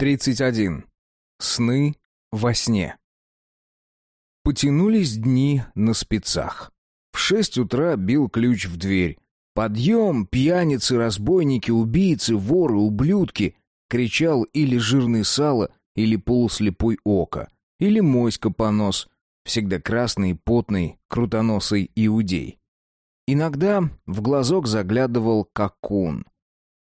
31. Сны во сне. Потянулись дни на спецах. В шесть утра бил ключ в дверь. «Подъем, пьяницы, разбойники, убийцы, воры, ублюдки!» кричал или жирный сало, или полуслепой око, или моська понос, всегда красный, потный, крутоносый иудей. Иногда в глазок заглядывал какун.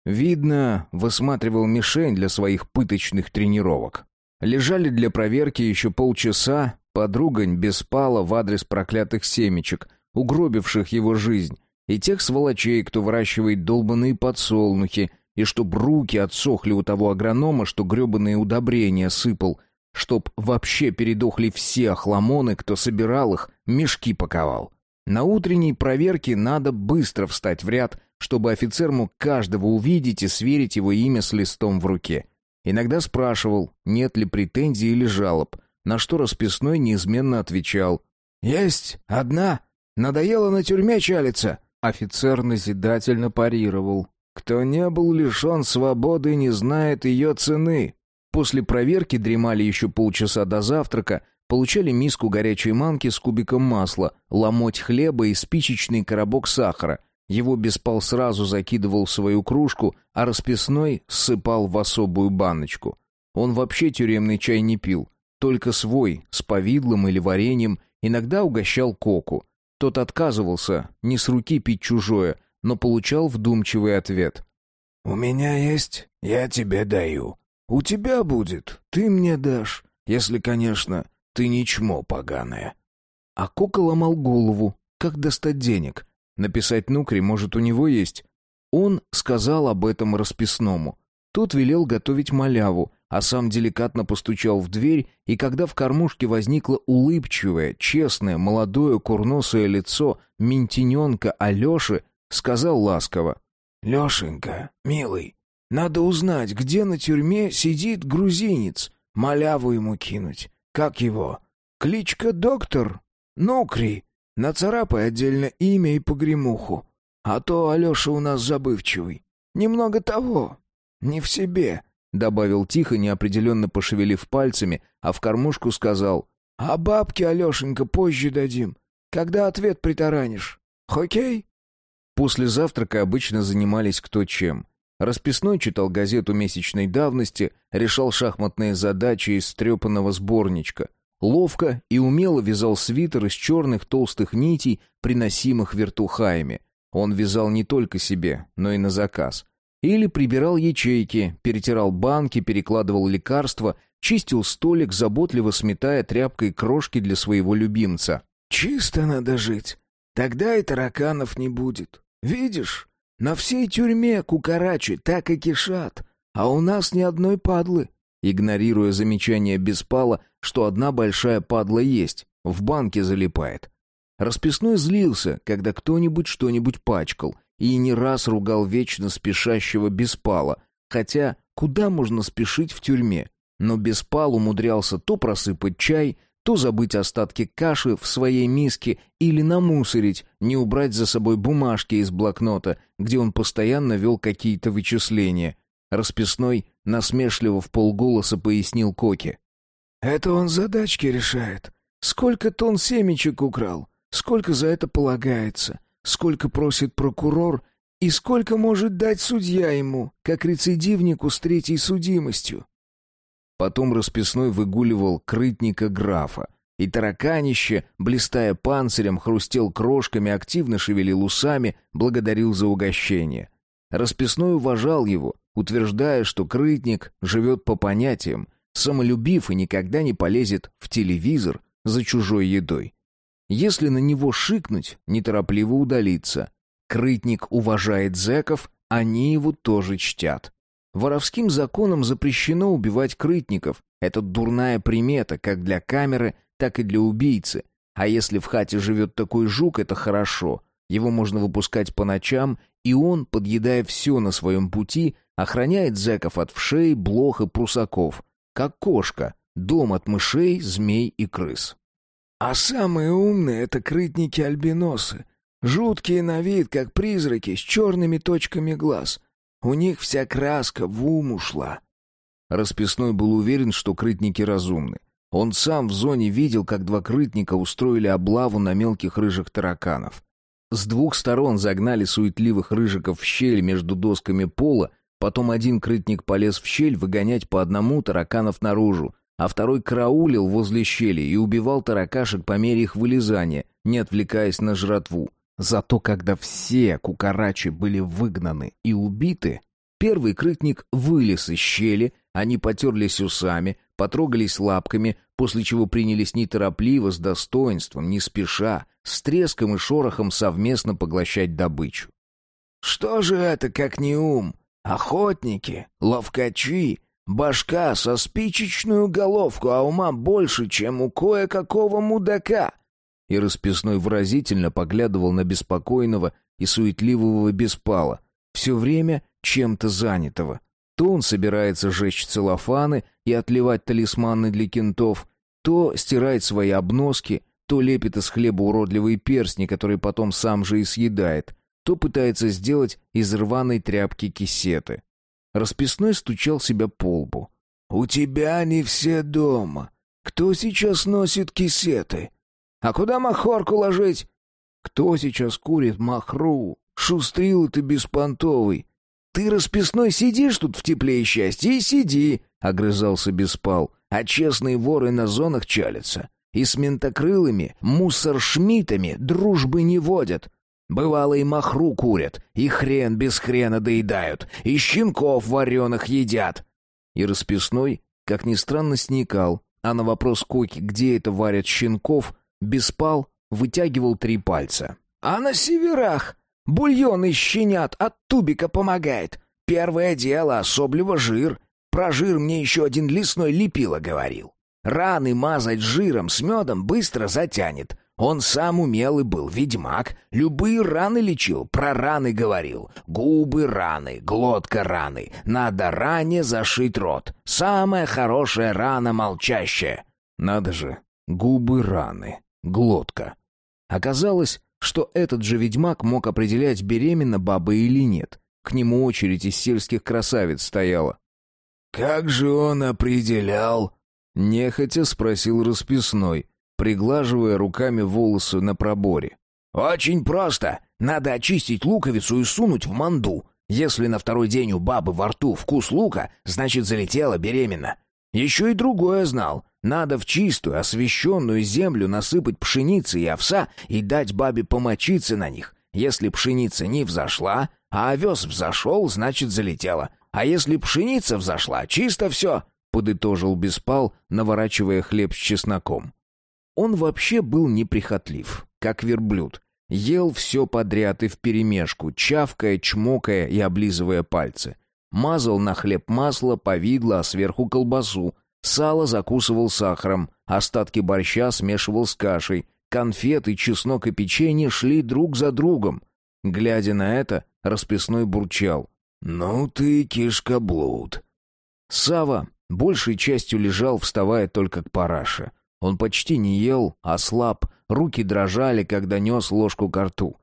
Видно, высматривал мишень для своих пыточных тренировок. Лежали для проверки еще полчаса, подругань беспала в адрес проклятых семечек, угробивших его жизнь, и тех сволочей, кто выращивает долбанные подсолнухи, и чтоб руки отсохли у того агронома, что гребаные удобрения сыпал, чтоб вообще передохли все охламоны, кто собирал их, мешки паковал. На утренней проверке надо быстро встать в ряд, чтобы офицер мог каждого увидеть и сверить его имя с листом в руке. Иногда спрашивал, нет ли претензий или жалоб, на что расписной неизменно отвечал. «Есть одна. Надоело на тюрьме чалиться». Офицер назидательно парировал. «Кто не был лишен свободы, не знает ее цены». После проверки дремали еще полчаса до завтрака, Получали миску горячей манки с кубиком масла, ломоть хлеба и спичечный коробок сахара. Его беспал сразу закидывал свою кружку, а расписной ссыпал в особую баночку. Он вообще тюремный чай не пил, только свой, с повидлом или вареньем, иногда угощал коку. Тот отказывался, не с руки пить чужое, но получал вдумчивый ответ. «У меня есть, я тебе даю. У тебя будет, ты мне дашь, если, конечно, ты не чмо поганое. А Кока ломал голову, как достать денег. Написать Нукри, может, у него есть. Он сказал об этом расписному. Тот велел готовить маляву, а сам деликатно постучал в дверь, и когда в кормушке возникло улыбчивое, честное, молодое курносое лицо ментененка Алеши, сказал ласково. «Лешенька, милый, надо узнать, где на тюрьме сидит грузинец, маляву ему кинуть. Как его? Кличка доктор? Нокри. Нацарапай отдельно имя и погремуху. А то Алеша у нас забывчивый. Немного того. Не в себе, — добавил тихо, неопределенно пошевелив пальцами, а в кормушку сказал. А бабке, Алешенька, позже дадим. Когда ответ притаранишь. Хоккей? После завтрака обычно занимались кто чем. Расписной читал газету месячной давности, решал шахматные задачи из стрепанного сборничка. Ловко и умело вязал свитер из черных толстых нитей, приносимых вертухаями. Он вязал не только себе, но и на заказ. Или прибирал ячейки, перетирал банки, перекладывал лекарства, чистил столик, заботливо сметая тряпкой крошки для своего любимца. «Чисто надо жить. Тогда и тараканов не будет. Видишь, на всей тюрьме кукарачи так и кишат, а у нас ни одной падлы. Игнорируя замечание Беспала, что одна большая падла есть, в банке залипает. Расписной злился, когда кто-нибудь что-нибудь пачкал, и не раз ругал вечно спешащего Беспала, хотя куда можно спешить в тюрьме? Но Беспал умудрялся то просыпать чай, то забыть остатки каши в своей миске или намусорить, не убрать за собой бумажки из блокнота, где он постоянно вел какие-то вычисления. Расписной насмешливо в полголоса пояснил Коке. «Это он задачки решает. Сколько тонн семечек украл? Сколько за это полагается? Сколько просит прокурор? И сколько может дать судья ему, как рецидивнику с третьей судимостью? Потом расписной выгуливал крытника графа. И тараканище, блистая панцирем, хрустел крошками, активно шевелил усами, благодарил за угощение. Расписной уважал его, утверждая, что крытник живет по понятиям, самолюбив и никогда не полезет в телевизор за чужой едой. Если на него шикнуть, неторопливо удалиться. Крытник уважает зэков, они его тоже чтят. Воровским законом запрещено убивать крытников. Это дурная примета как для камеры, так и для убийцы. А если в хате живет такой жук, это хорошо. Его можно выпускать по ночам, и он, подъедая все на своем пути, охраняет зэков от вшей, блох и прусаков. Как кошка, дом от мышей, змей и крыс. А самые умные — это крытники-альбиносы. Жуткие на вид, как призраки, с черными точками глаз — у них вся краска в ум ушла. Расписной был уверен, что крытники разумны. Он сам в зоне видел, как два крытника устроили облаву на мелких рыжих тараканов. С двух сторон загнали суетливых рыжиков в щель между досками пола, потом один крытник полез в щель выгонять по одному тараканов наружу, а второй караулил возле щели и убивал таракашек по мере их вылезания, не отвлекаясь на жратву. Зато когда все кукарачи были выгнаны и убиты, первый крытник вылез из щели, они потерлись усами, потрогались лапками, после чего принялись неторопливо, с достоинством, не спеша, с треском и шорохом совместно поглощать добычу. «Что же это, как не ум? Охотники, ловкачи, башка со спичечную головку, а ума больше, чем у кое-какого мудака!» И расписной выразительно поглядывал на беспокойного и суетливого беспала, все время чем-то занятого. То он собирается жечь целлофаны и отливать талисманы для кентов, то стирает свои обноски, то лепит из хлеба уродливые перстни, которые потом сам же и съедает, то пытается сделать из рваной тряпки кисеты. Расписной стучал себя по лбу. «У тебя не все дома. Кто сейчас носит кисеты? А куда махорку ложить? Кто сейчас курит махру? Шустрил ты беспонтовый. Ты, расписной, сидишь тут в тепле и счастье, и сиди, — огрызался Беспал. А честные воры на зонах чалятся. И с ментокрылыми, мусоршмитами дружбы не водят. Бывало и махру курят, и хрен без хрена доедают, и щенков вареных едят. И расписной, как ни странно, сникал, а на вопрос Коки, где это варят щенков, Беспал вытягивал три пальца. «А на северах Бульон из щенят от тубика помогает. Первое дело, особливо жир. Про жир мне еще один лесной лепило говорил. Раны мазать жиром с медом быстро затянет. Он сам умелый был, ведьмак. Любые раны лечил, про раны говорил. Губы раны, глотка раны. Надо ране зашить рот. Самая хорошая рана молчащая. Надо же, губы раны, глотка. Оказалось, что этот же ведьмак мог определять, беременна баба или нет. К нему очередь из сельских красавиц стояла. «Как же он определял?» Нехотя спросил расписной, приглаживая руками волосы на проборе. «Очень просто. Надо очистить луковицу и сунуть в манду. Если на второй день у бабы во рту вкус лука, значит, залетела беременна. Еще и другое знал. Надо в чистую, освещенную землю насыпать пшеницы и овса и дать бабе помочиться на них. Если пшеница не взошла, а овес взошел, значит залетела. А если пшеница взошла, чисто все, — подытожил Беспал, наворачивая хлеб с чесноком. Он вообще был неприхотлив, как верблюд. Ел все подряд и вперемешку, чавкая, чмокая и облизывая пальцы. Мазал на хлеб масло, повидло, а сверху колбасу. Сало закусывал сахаром, остатки борща смешивал с кашей. Конфеты, чеснок и печенье шли друг за другом. Глядя на это, расписной бурчал. «Ну ты кишкоблуд». Сава большей частью лежал, вставая только к параше. Он почти не ел, а слаб, руки дрожали, когда нес ложку ко рту.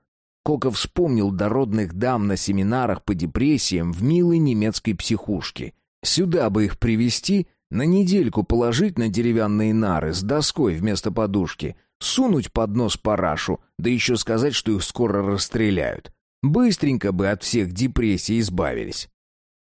Кока вспомнил дородных дам на семинарах по депрессиям в милой немецкой психушке. Сюда бы их привести, на недельку положить на деревянные нары с доской вместо подушки, сунуть под нос парашу, да еще сказать, что их скоро расстреляют. Быстренько бы от всех депрессий избавились.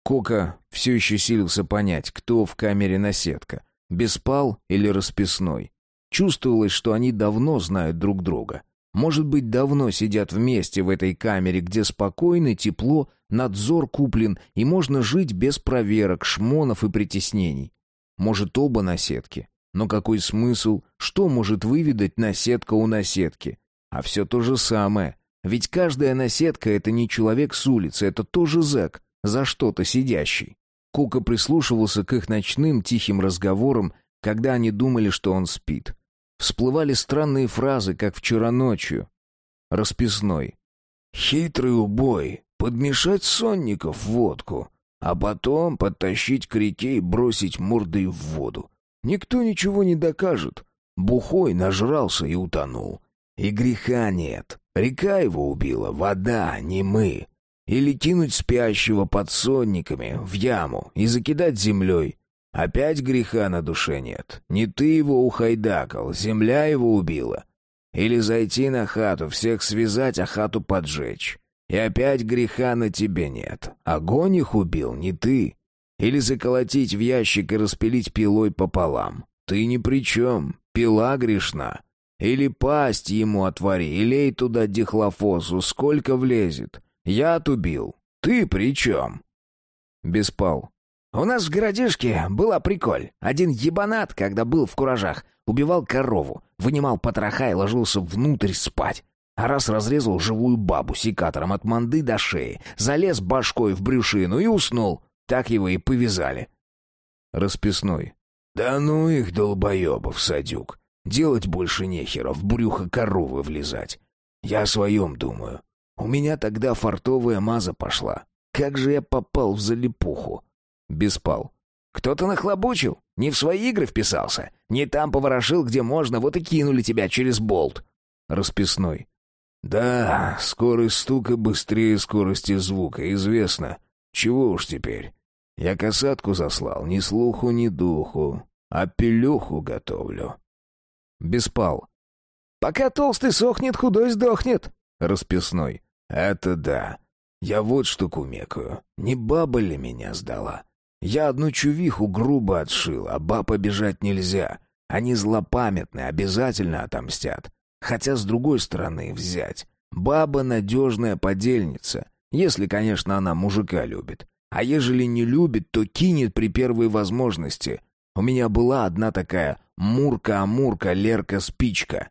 Кока все еще силился понять, кто в камере наседка, беспал или расписной. Чувствовалось, что они давно знают друг друга. Может быть, давно сидят вместе в этой камере, где спокойно, тепло, надзор куплен, и можно жить без проверок, шмонов и притеснений. Может, оба наседки. Но какой смысл? Что может выведать наседка у наседки? А все то же самое. Ведь каждая наседка — это не человек с улицы, это тоже зэк, за что-то сидящий. Кука прислушивался к их ночным тихим разговорам, когда они думали, что он спит. Всплывали странные фразы, как вчера ночью. Расписной. «Хитрый убой. Подмешать сонников в водку, а потом подтащить к реке и бросить мордой в воду. Никто ничего не докажет. Бухой нажрался и утонул. И греха нет. Река его убила, вода, не мы. Или кинуть спящего под сонниками в яму и закидать землей. Опять греха на душе нет. Не ты его ухайдакал, земля его убила. Или зайти на хату, всех связать, а хату поджечь. И опять греха на тебе нет. Огонь их убил, не ты. Или заколотить в ящик и распилить пилой пополам. Ты ни при чем, пила грешна. Или пасть ему отвори, и лей туда дихлофосу, сколько влезет. Я убил. Ты при чем? Беспал. У нас в городишке была приколь. Один ебанат, когда был в куражах, убивал корову, вынимал потроха и ложился внутрь спать. А раз разрезал живую бабу секатором от манды до шеи, залез башкой в брюшину и уснул. Так его и повязали. Расписной. «Да ну их, долбоебов, садюк! Делать больше нехера, в брюхо коровы влезать. Я о своем думаю. У меня тогда фартовая маза пошла. Как же я попал в залипуху?» Беспал. «Кто-то нахлобучил? Не в свои игры вписался? Не там поворошил, где можно, вот и кинули тебя через болт». Расписной. «Да, скорость стука быстрее скорости звука, известно. Чего уж теперь. Я касатку заслал, ни слуху, ни духу, а пилюху готовлю». Беспал. «Пока толстый сохнет, худой сдохнет». Расписной. «Это да. Я вот что кумекаю. Не баба ли меня сдала? Я одну чувиху грубо отшил, а баб обижать нельзя. Они злопамятны, обязательно отомстят. Хотя, с другой стороны, взять. Баба — надежная подельница. Если, конечно, она мужика любит. А ежели не любит, то кинет при первой возможности. У меня была одна такая Мурка-амурка Лерка-спичка.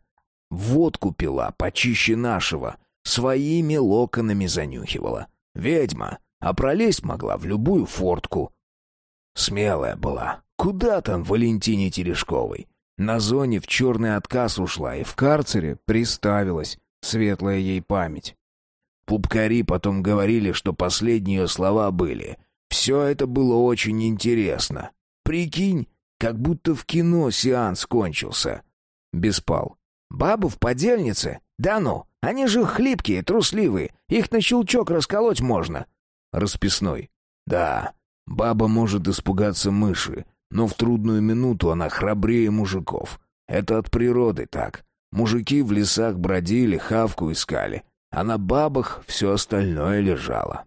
Водку пила почище нашего. Своими локонами занюхивала. Ведьма. А пролезть могла в любую фортку. Смелая была. Куда там Валентине Терешковой? На зоне в черный отказ ушла и в карцере приставилась. Светлая ей память. Пупкари потом говорили, что последние слова были. Все это было очень интересно. Прикинь, как будто в кино сеанс кончился. Беспал. Бабу в подельнице? Да ну, они же хлипкие, трусливые. Их на щелчок расколоть можно. Расписной. Да, баба может испугаться мыши, но в трудную минуту она храбрее мужиков. Это от природы так. Мужики в лесах бродили, хавку искали, а на бабах все остальное лежало.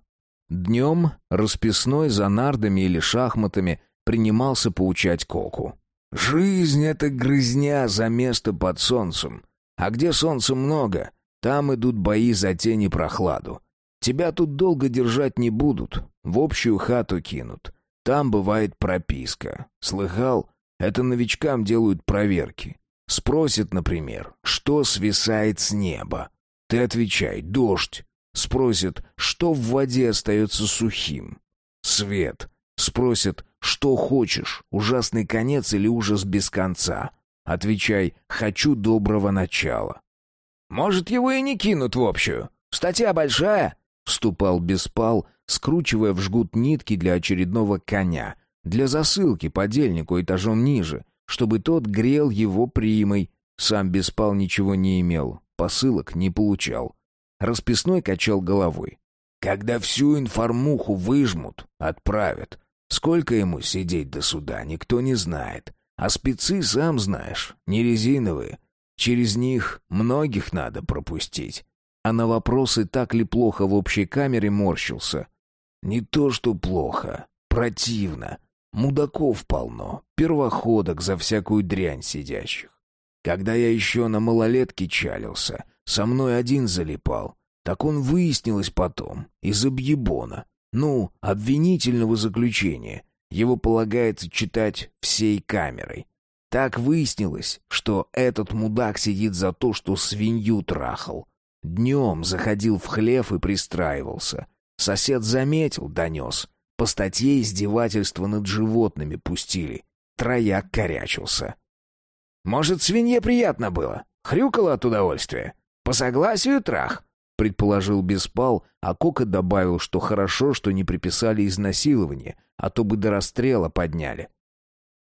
Днем расписной за нардами или шахматами принимался поучать Коку. «Жизнь — это грызня за место под солнцем. А где солнца много, там идут бои за тень и прохладу. Тебя тут долго держать не будут, в общую хату кинут. Там бывает прописка. Слыхал? Это новичкам делают проверки. Спросят, например, что свисает с неба. Ты отвечай «дождь». Спросят, что в воде остается сухим. Свет. Спросят, что хочешь, ужасный конец или ужас без конца. Отвечай «хочу доброго начала». «Может, его и не кинут в общую. Статья большая», — вступал Беспал, скручивая в жгут нитки для очередного коня, для засылки подельнику этажом ниже, чтобы тот грел его примой. Сам Беспал ничего не имел, посылок не получал. Расписной качал головой. «Когда всю информуху выжмут, отправят. Сколько ему сидеть до суда, никто не знает. А спецы, сам знаешь, не резиновые. Через них многих надо пропустить». А на вопросы, так ли плохо в общей камере, морщился. Не то что плохо, противно. Мудаков полно, первоходок за всякую дрянь сидящих. Когда я еще на малолетке чалился, со мной один залипал. Так он выяснилось потом, из объебона. Ну, обвинительного заключения. Его полагается читать всей камерой. Так выяснилось, что этот мудак сидит за то, что свинью трахал. Днем заходил в хлев и пристраивался. Сосед заметил, донес. По статье издевательства над животными пустили. Трояк корячился. «Может, свинье приятно было? Хрюкало от удовольствия? По согласию трах?» предположил Беспал, а Кока добавил, что хорошо, что не приписали изнасилование, а то бы до расстрела подняли.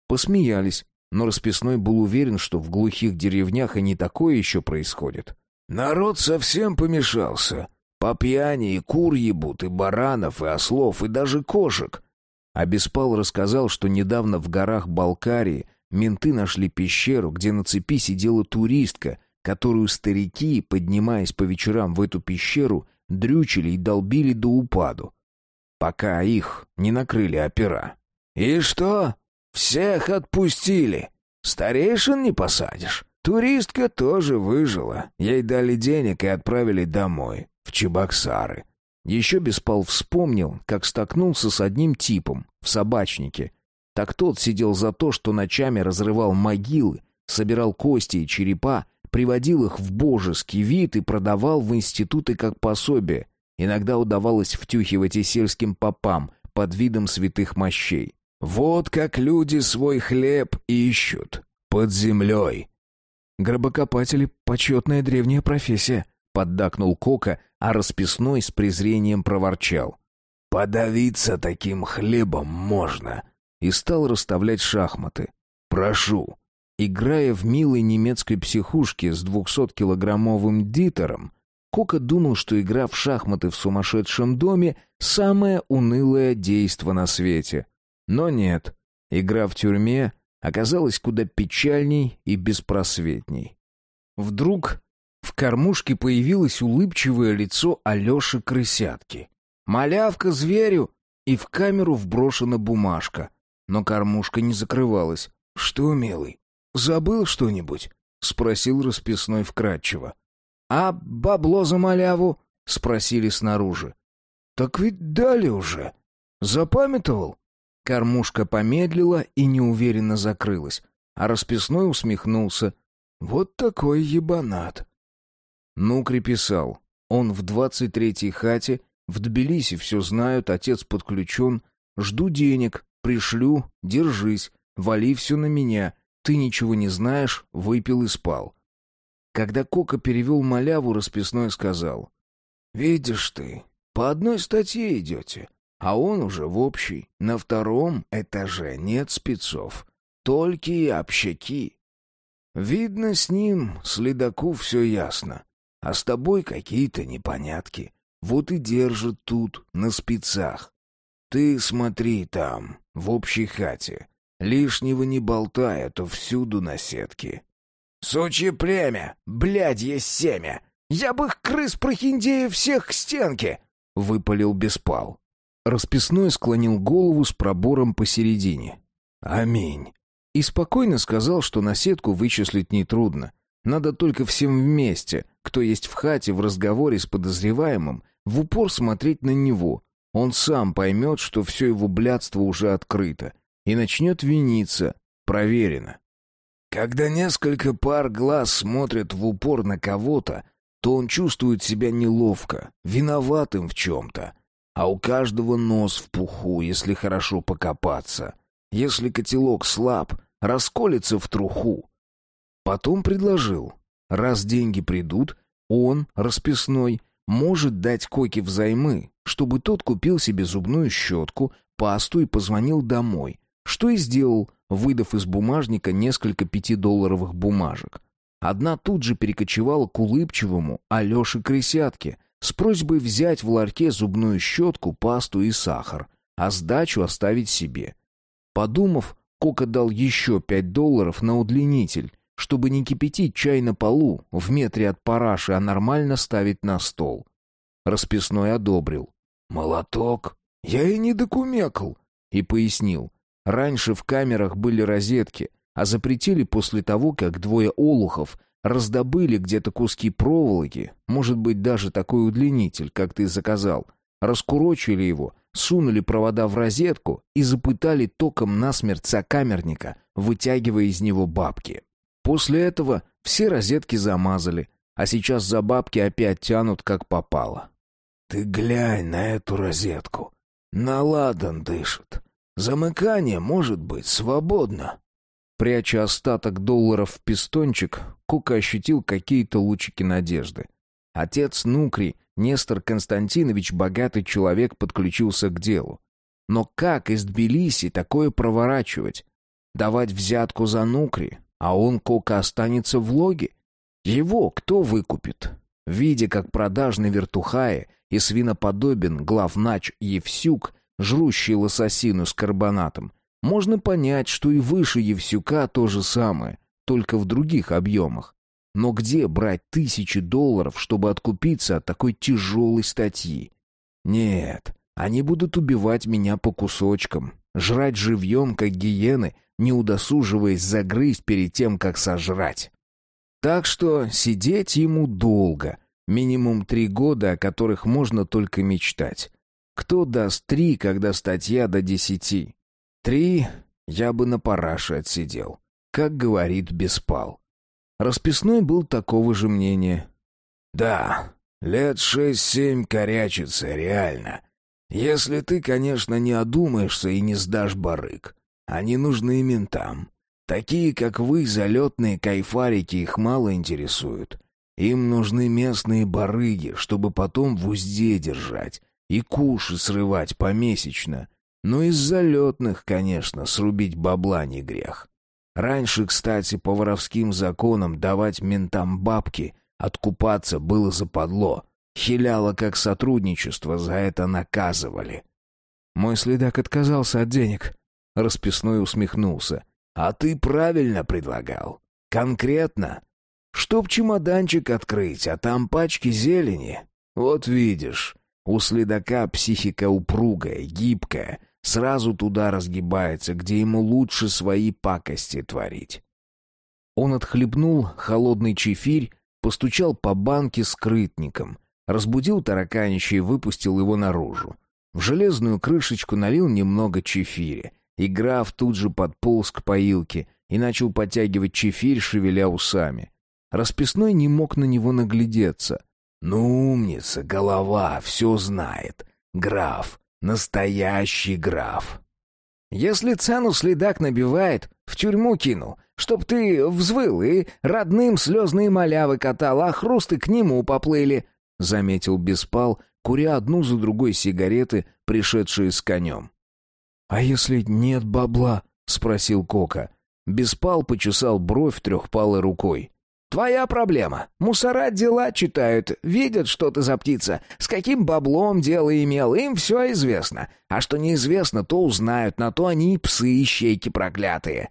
Посмеялись, но Расписной был уверен, что в глухих деревнях и не такое еще происходит. «Народ совсем помешался. По пьяни и кур ебут, и баранов, и ослов, и даже кошек. А Беспал рассказал, что недавно в горах Балкарии менты нашли пещеру, где на цепи сидела туристка, которую старики, поднимаясь по вечерам в эту пещеру, дрючили и долбили до упаду. Пока их не накрыли опера. «И что? Всех отпустили? Старейшин не посадишь?» Туристка тоже выжила. Ей дали денег и отправили домой, в Чебоксары. Еще Беспал вспомнил, как столкнулся с одним типом в собачнике. Так тот сидел за то, что ночами разрывал могилы, собирал кости и черепа, приводил их в божеский вид и продавал в институты как пособие. Иногда удавалось втюхивать и сельским попам под видом святых мощей. Вот как люди свой хлеб ищут. Под землей. «Гробокопатели — почетная древняя профессия», — поддакнул Кока, а расписной с презрением проворчал. «Подавиться таким хлебом можно», и стал расставлять шахматы. «Прошу». Играя в милой немецкой психушке с двухсоткилограммовым дитером, Кока думал, что игра в шахматы в сумасшедшем доме — самое унылое действо на свете. Но нет, игра в тюрьме оказалось куда печальней и беспросветней. Вдруг в кормушке появилось улыбчивое лицо Алёши Крысятки. «Малявка зверю!» И в камеру вброшена бумажка. Но кормушка не закрывалась. «Что, милый, забыл что-нибудь?» — спросил расписной вкратчиво. «А бабло за маляву?» — спросили снаружи. «Так ведь дали уже. Запамятовал?» Кормушка помедлила и неуверенно закрылась, а расписной усмехнулся. «Вот такой ебанат!» Нукри писал. Он в двадцать третьей хате, в Тбилиси все знают, отец подключен. Жду денег, пришлю, держись, вали все на меня. Ты ничего не знаешь, выпил и спал. Когда Кока перевел маляву, расписной сказал. «Видишь ты, по одной статье идете а он уже в общей. На втором этаже нет спецов, только и общаки. Видно, с ним, следаку, все ясно. А с тобой какие-то непонятки. Вот и держат тут, на спецах. Ты смотри там, в общей хате. Лишнего не болтай, а то всюду на сетке. «Сучье племя! Блядье семя! Я бы их крыс-прохиндеев всех к стенке!» — выпалил Беспал. Расписной склонил голову с пробором посередине. «Аминь». И спокойно сказал, что на сетку вычислить нетрудно. Надо только всем вместе, кто есть в хате в разговоре с подозреваемым, в упор смотреть на него. Он сам поймет, что все его блядство уже открыто, и начнет виниться. Проверено. Когда несколько пар глаз смотрят в упор на кого-то, то он чувствует себя неловко, виноватым в чем-то а у каждого нос в пуху, если хорошо покопаться. Если котелок слаб, расколется в труху. Потом предложил, раз деньги придут, он, расписной, может дать Коке взаймы, чтобы тот купил себе зубную щетку, пасту и позвонил домой, что и сделал, выдав из бумажника несколько пятидолларовых бумажек. Одна тут же перекочевала к улыбчивому Алёше Крысятке — с просьбой взять в ларьке зубную щетку, пасту и сахар, а сдачу оставить себе. Подумав, Кока дал еще пять долларов на удлинитель, чтобы не кипятить чай на полу в метре от параши, а нормально ставить на стол. Расписной одобрил. «Молоток? Я и не докумекал!» И пояснил. Раньше в камерах были розетки, а запретили после того, как двое олухов Раздобыли где-то куски проволоки, может быть, даже такой удлинитель, как ты заказал. Раскурочили его, сунули провода в розетку и запытали током насмерть сокамерника, вытягивая из него бабки. После этого все розетки замазали, а сейчас за бабки опять тянут, как попало. «Ты глянь на эту розетку. Наладан дышит. Замыкание может быть свободно». Пряча остаток долларов в пистончик, Кука ощутил какие-то лучики надежды. Отец Нукри, Нестор Константинович, богатый человек, подключился к делу. Но как из Тбилиси такое проворачивать? Давать взятку за Нукри, а он, Кока, останется в логе? Его кто выкупит? Видя, как продажный вертухае и свиноподобен главнач Евсюк жрущий лососину с карбонатом, можно понять, что и выше Евсюка то же самое, только в других объемах. Но где брать тысячи долларов, чтобы откупиться от такой тяжелой статьи? Нет, они будут убивать меня по кусочкам, жрать живьем, как гиены, не удосуживаясь загрызть перед тем, как сожрать. Так что сидеть ему долго, минимум три года, о которых можно только мечтать. Кто даст три, когда статья до десяти? Три я бы на параше отсидел. Как говорит Беспал. Расписной был такого же мнения. «Да, лет шесть-семь корячится, реально. Если ты, конечно, не одумаешься и не сдашь барык. Они нужны ментам. Такие, как вы, залетные кайфарики, их мало интересуют. Им нужны местные барыги, чтобы потом в узде держать и куши срывать помесячно, ну, из залетных, конечно, срубить бабла не грех. Раньше, кстати, по воровским законам давать ментам бабки, откупаться было западло. Хиляло как сотрудничество, за это наказывали. Мой следак отказался от денег. Расписной усмехнулся. А ты правильно предлагал. Конкретно. Чтоб чемоданчик открыть, а там пачки зелени. Вот видишь, у следака психика упругая, гибкая — Сразу туда разгибается, где ему лучше свои пакости творить. Он отхлебнул холодный чефирь, постучал по банке скрытником, разбудил тараканище и выпустил его наружу. В железную крышечку налил немного чефиря, и граф тут же подполз к поилке и начал подтягивать чефирь, шевеля усами. Расписной не мог на него наглядеться. «Ну, умница, голова, все знает. Граф, Настоящий граф. Если цену следак набивает, в тюрьму кинул, чтоб ты взвыл и родным слезные малявы катал, а хрусты к нему поплыли, — заметил Беспал, куря одну за другой сигареты, пришедшие с конем. — А если нет бабла? — спросил Кока. Беспал почесал бровь трехпалой рукой. Твоя проблема. Мусора дела читают, видят, что ты за птица, с каким баблом дело имел, им все известно. А что неизвестно, то узнают, на то они и псы, ищейки проклятые».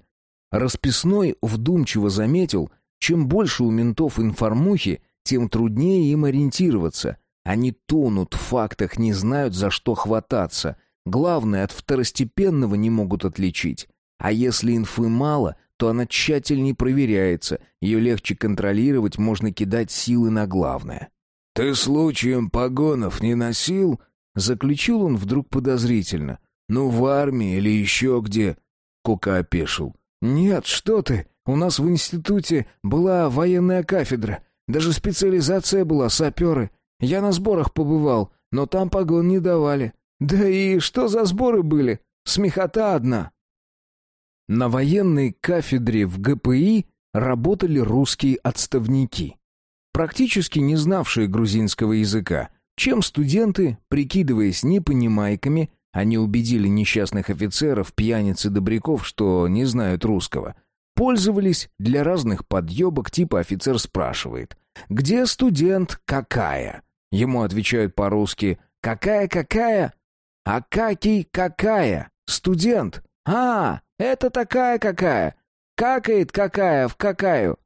Расписной вдумчиво заметил, чем больше у ментов информухи, тем труднее им ориентироваться. Они тонут в фактах, не знают, за что хвататься. Главное, от второстепенного не могут отличить. А если инфы мало, то она тщательнее проверяется, ее легче контролировать, можно кидать силы на главное. «Ты случаем погонов не носил?» Заключил он вдруг подозрительно. «Ну, в армии или еще где?» Кока опешил. «Нет, что ты! У нас в институте была военная кафедра. Даже специализация была, саперы. Я на сборах побывал, но там погон не давали. Да и что за сборы были? Смехота одна!» На военной кафедре в ГПИ работали русские отставники, практически не знавшие грузинского языка, чем студенты, прикидываясь непонимайками, они убедили несчастных офицеров, пьяниц и добряков, что не знают русского, пользовались для разных подъебок, типа офицер спрашивает «Где студент? Какая?» Ему отвечают по-русски «Какая-какая?» «Акакий какая? Студент? А, это такая какая. Какает какая в какаю.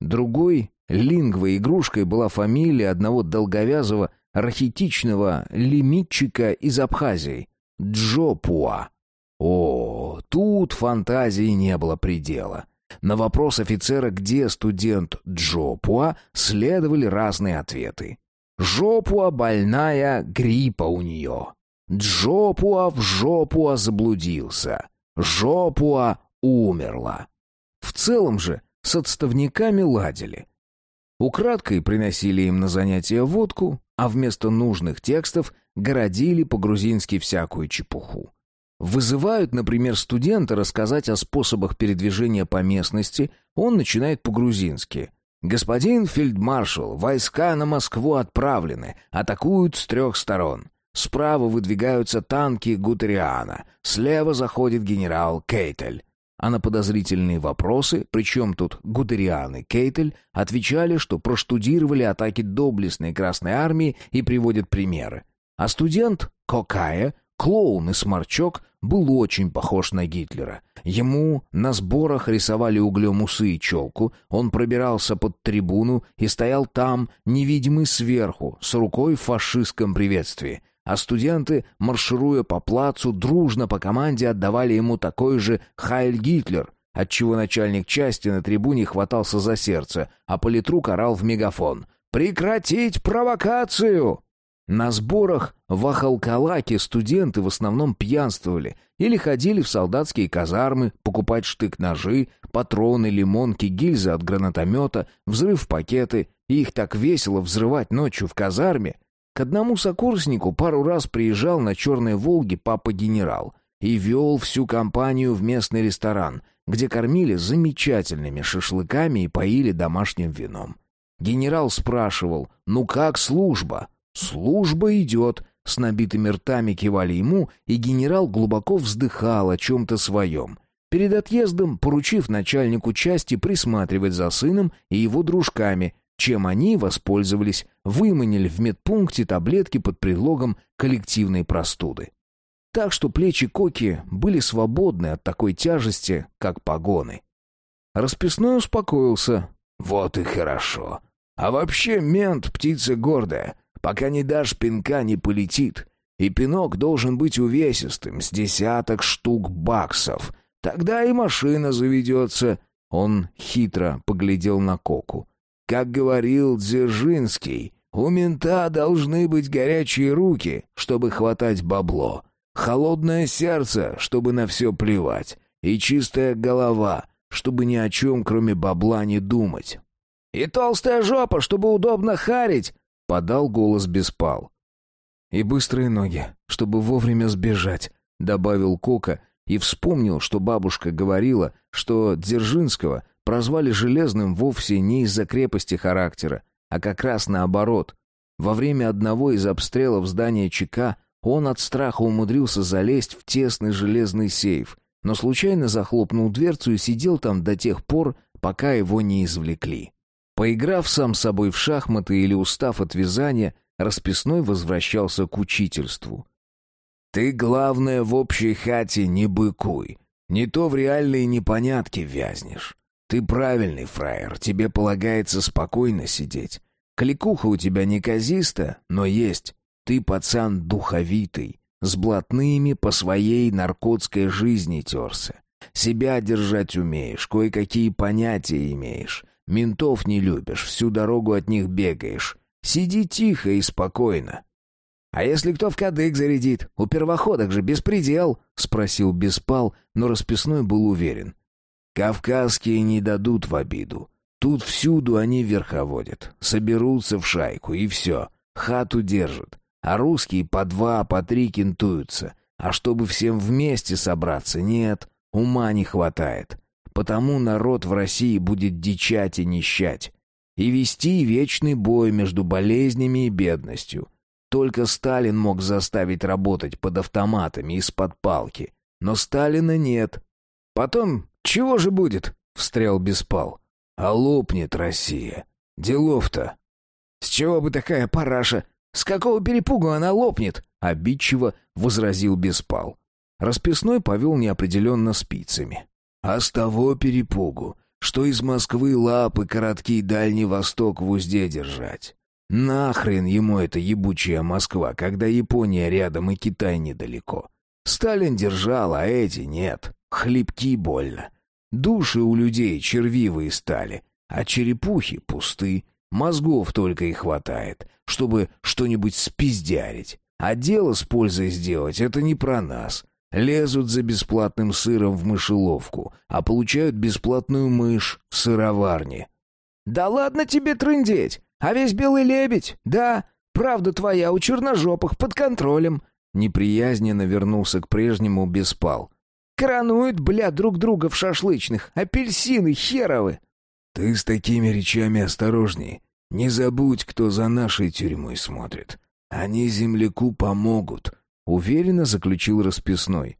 Другой лингвой игрушкой была фамилия одного долговязого архетичного лимитчика из Абхазии. Джопуа. О, тут фантазии не было предела. На вопрос офицера, где студент Джопуа, следовали разные ответы. Жопуа больная, гриппа у нее. Джопуа в жопуа заблудился. Жопуа умерла. В целом же с отставниками ладили. Украдкой приносили им на занятия водку, а вместо нужных текстов городили по-грузински всякую чепуху. Вызывают, например, студента рассказать о способах передвижения по местности, он начинает по-грузински. «Господин фельдмаршал, войска на Москву отправлены, атакуют с трех сторон. Справа выдвигаются танки Гутериана, слева заходит генерал Кейтель. А на подозрительные вопросы, причем тут Гудериан и Кейтель, отвечали, что проштудировали атаки доблестной Красной Армии и приводят примеры. А студент Кокая Клоун и сморчок был очень похож на Гитлера. Ему на сборах рисовали углем усы и челку, он пробирался под трибуну и стоял там, невидимый сверху, с рукой в фашистском приветствии. А студенты, маршируя по плацу, дружно по команде отдавали ему такой же «Хайль Гитлер», отчего начальник части на трибуне хватался за сердце, а политрук орал в мегафон «Прекратить провокацию!» На сборах в Ахалкалаке студенты в основном пьянствовали или ходили в солдатские казармы покупать штык-ножи, патроны, лимонки, гильзы от гранатомета, взрыв-пакеты, и их так весело взрывать ночью в казарме. К одному сокурснику пару раз приезжал на «Черной Волге» папа-генерал и вел всю компанию в местный ресторан, где кормили замечательными шашлыками и поили домашним вином. Генерал спрашивал «Ну как служба?» «Служба идет!» С набитыми ртами кивали ему, и генерал глубоко вздыхал о чем-то своем. Перед отъездом, поручив начальнику части присматривать за сыном и его дружками, чем они воспользовались, выманили в медпункте таблетки под предлогом коллективной простуды. Так что плечи Коки были свободны от такой тяжести, как погоны. Расписной успокоился. «Вот и хорошо. А вообще мент птица гордая. Пока не дашь пинка, не полетит. И пинок должен быть увесистым, с десяток штук баксов. Тогда и машина заведется». Он хитро поглядел на Коку. «Как говорил Дзержинский, у мента должны быть горячие руки, чтобы хватать бабло, холодное сердце, чтобы на все плевать, и чистая голова, чтобы ни о чем, кроме бабла, не думать». «И толстая жопа, чтобы удобно харить!» — подал голос Беспал. «И быстрые ноги, чтобы вовремя сбежать», — добавил Кока и вспомнил, что бабушка говорила, что Дзержинского прозвали Железным вовсе не из-за крепости характера, а как раз наоборот. Во время одного из обстрелов здания ЧК он от страха умудрился залезть в тесный железный сейф, но случайно захлопнул дверцу и сидел там до тех пор, пока его не извлекли. Поиграв сам собой в шахматы или устав от вязания, расписной возвращался к учительству. «Ты, главное, в общей хате не быкуй. Не то в реальные непонятки вязнешь. Ты правильный фраер, тебе полагается спокойно сидеть. Кликуха у тебя неказиста, но есть. Ты пацан духовитый, с блатными по своей наркотской жизни терся. Себя держать умеешь, кое-какие понятия имеешь. Ментов не любишь, всю дорогу от них бегаешь. Сиди тихо и спокойно. «А если кто в кадык зарядит? У первоходок же беспредел!» — спросил Беспал, но расписной был уверен. «Кавказские не дадут в обиду. Тут всюду они верховодят. Соберутся в шайку, и все. Хату держат. А русские по два, по три кентуются. А чтобы всем вместе собраться, нет, ума не хватает. Потому народ в России будет дичать и нищать. И вести вечный бой между болезнями и бедностью. Только Сталин мог заставить работать под автоматами из-под палки. Но Сталина нет. Потом, чего же будет? Встрял Беспал. А лопнет Россия. Делов-то. С чего бы такая параша? С какого перепугу она лопнет? Обидчиво возразил Беспал. Расписной повел неопределенно спицами. А с того перепугу, что из Москвы лапы короткий Дальний Восток в узде держать. Нахрен ему эта ебучая Москва, когда Япония рядом и Китай недалеко. Сталин держал, а эти нет. Хлебки больно. Души у людей червивые стали, а черепухи пусты. Мозгов только и хватает, чтобы что-нибудь спиздярить. А дело с пользой сделать — это не про нас. Лезут за бесплатным сыром в мышеловку, а получают бесплатную мышь в сыроварне. «Да ладно тебе трындеть! А весь белый лебедь, да, правда твоя у черножопых под контролем!» Неприязненно вернулся к прежнему беспал. «Коронуют, бля, друг друга в шашлычных, апельсины херовы!» «Ты с такими речами осторожней. Не забудь, кто за нашей тюрьмой смотрит. Они земляку помогут, Уверенно заключил расписной.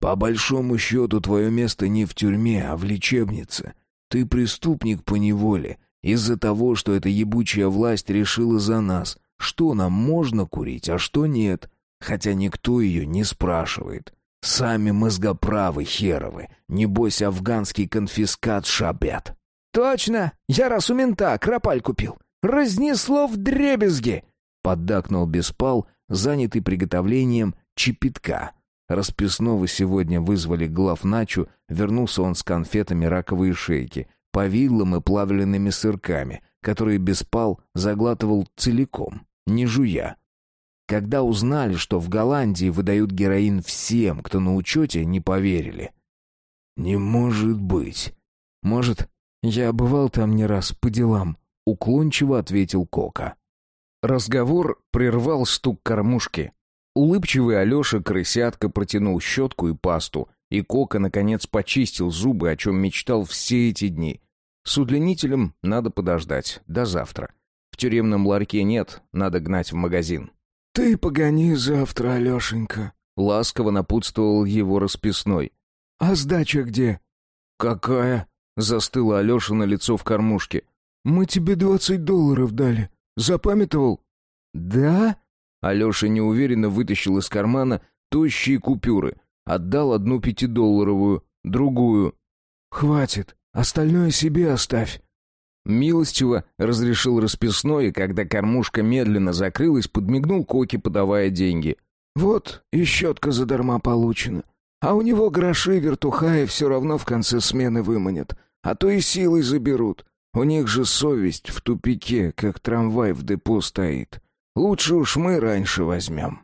«По большому счету твое место не в тюрьме, а в лечебнице. Ты преступник по неволе, из-за того, что эта ебучая власть решила за нас, что нам можно курить, а что нет. хотя никто ее не спрашивает. Сами мозгоправы херовы, небось афганский конфискат шабят. «Точно! Я раз у мента кропаль купил. Разнесло в дребезги!» Поддакнул Беспал, занятый приготовлением чепитка. Расписного сегодня вызвали главначу, вернулся он с конфетами раковые шейки, повидлом и плавленными сырками, которые Беспал заглатывал целиком, не жуя. Когда узнали, что в Голландии выдают героин всем, кто на учете, не поверили. «Не может быть!» «Может, я бывал там не раз по делам», — уклончиво ответил Кока. Разговор прервал стук кормушки. Улыбчивый Алеша крысятка протянул щетку и пасту, и Кока, наконец, почистил зубы, о чем мечтал все эти дни. С удлинителем надо подождать, до завтра. В тюремном ларьке нет, надо гнать в магазин. «Ты погони завтра, Алешенька», — ласково напутствовал его расписной. «А сдача где?» «Какая?» — застыло Алеша на лицо в кормушке. «Мы тебе двадцать долларов дали. Запамятовал?» «Да?» Алеша неуверенно вытащил из кармана тощие купюры. Отдал одну пятидолларовую, другую. «Хватит, остальное себе оставь». Милостиво разрешил расписной, и когда кормушка медленно закрылась, подмигнул Коке, подавая деньги. «Вот и щетка задарма получена. А у него гроши вертухаи все равно в конце смены выманят, а то и силой заберут. У них же совесть в тупике, как трамвай в депо стоит. Лучше уж мы раньше возьмем.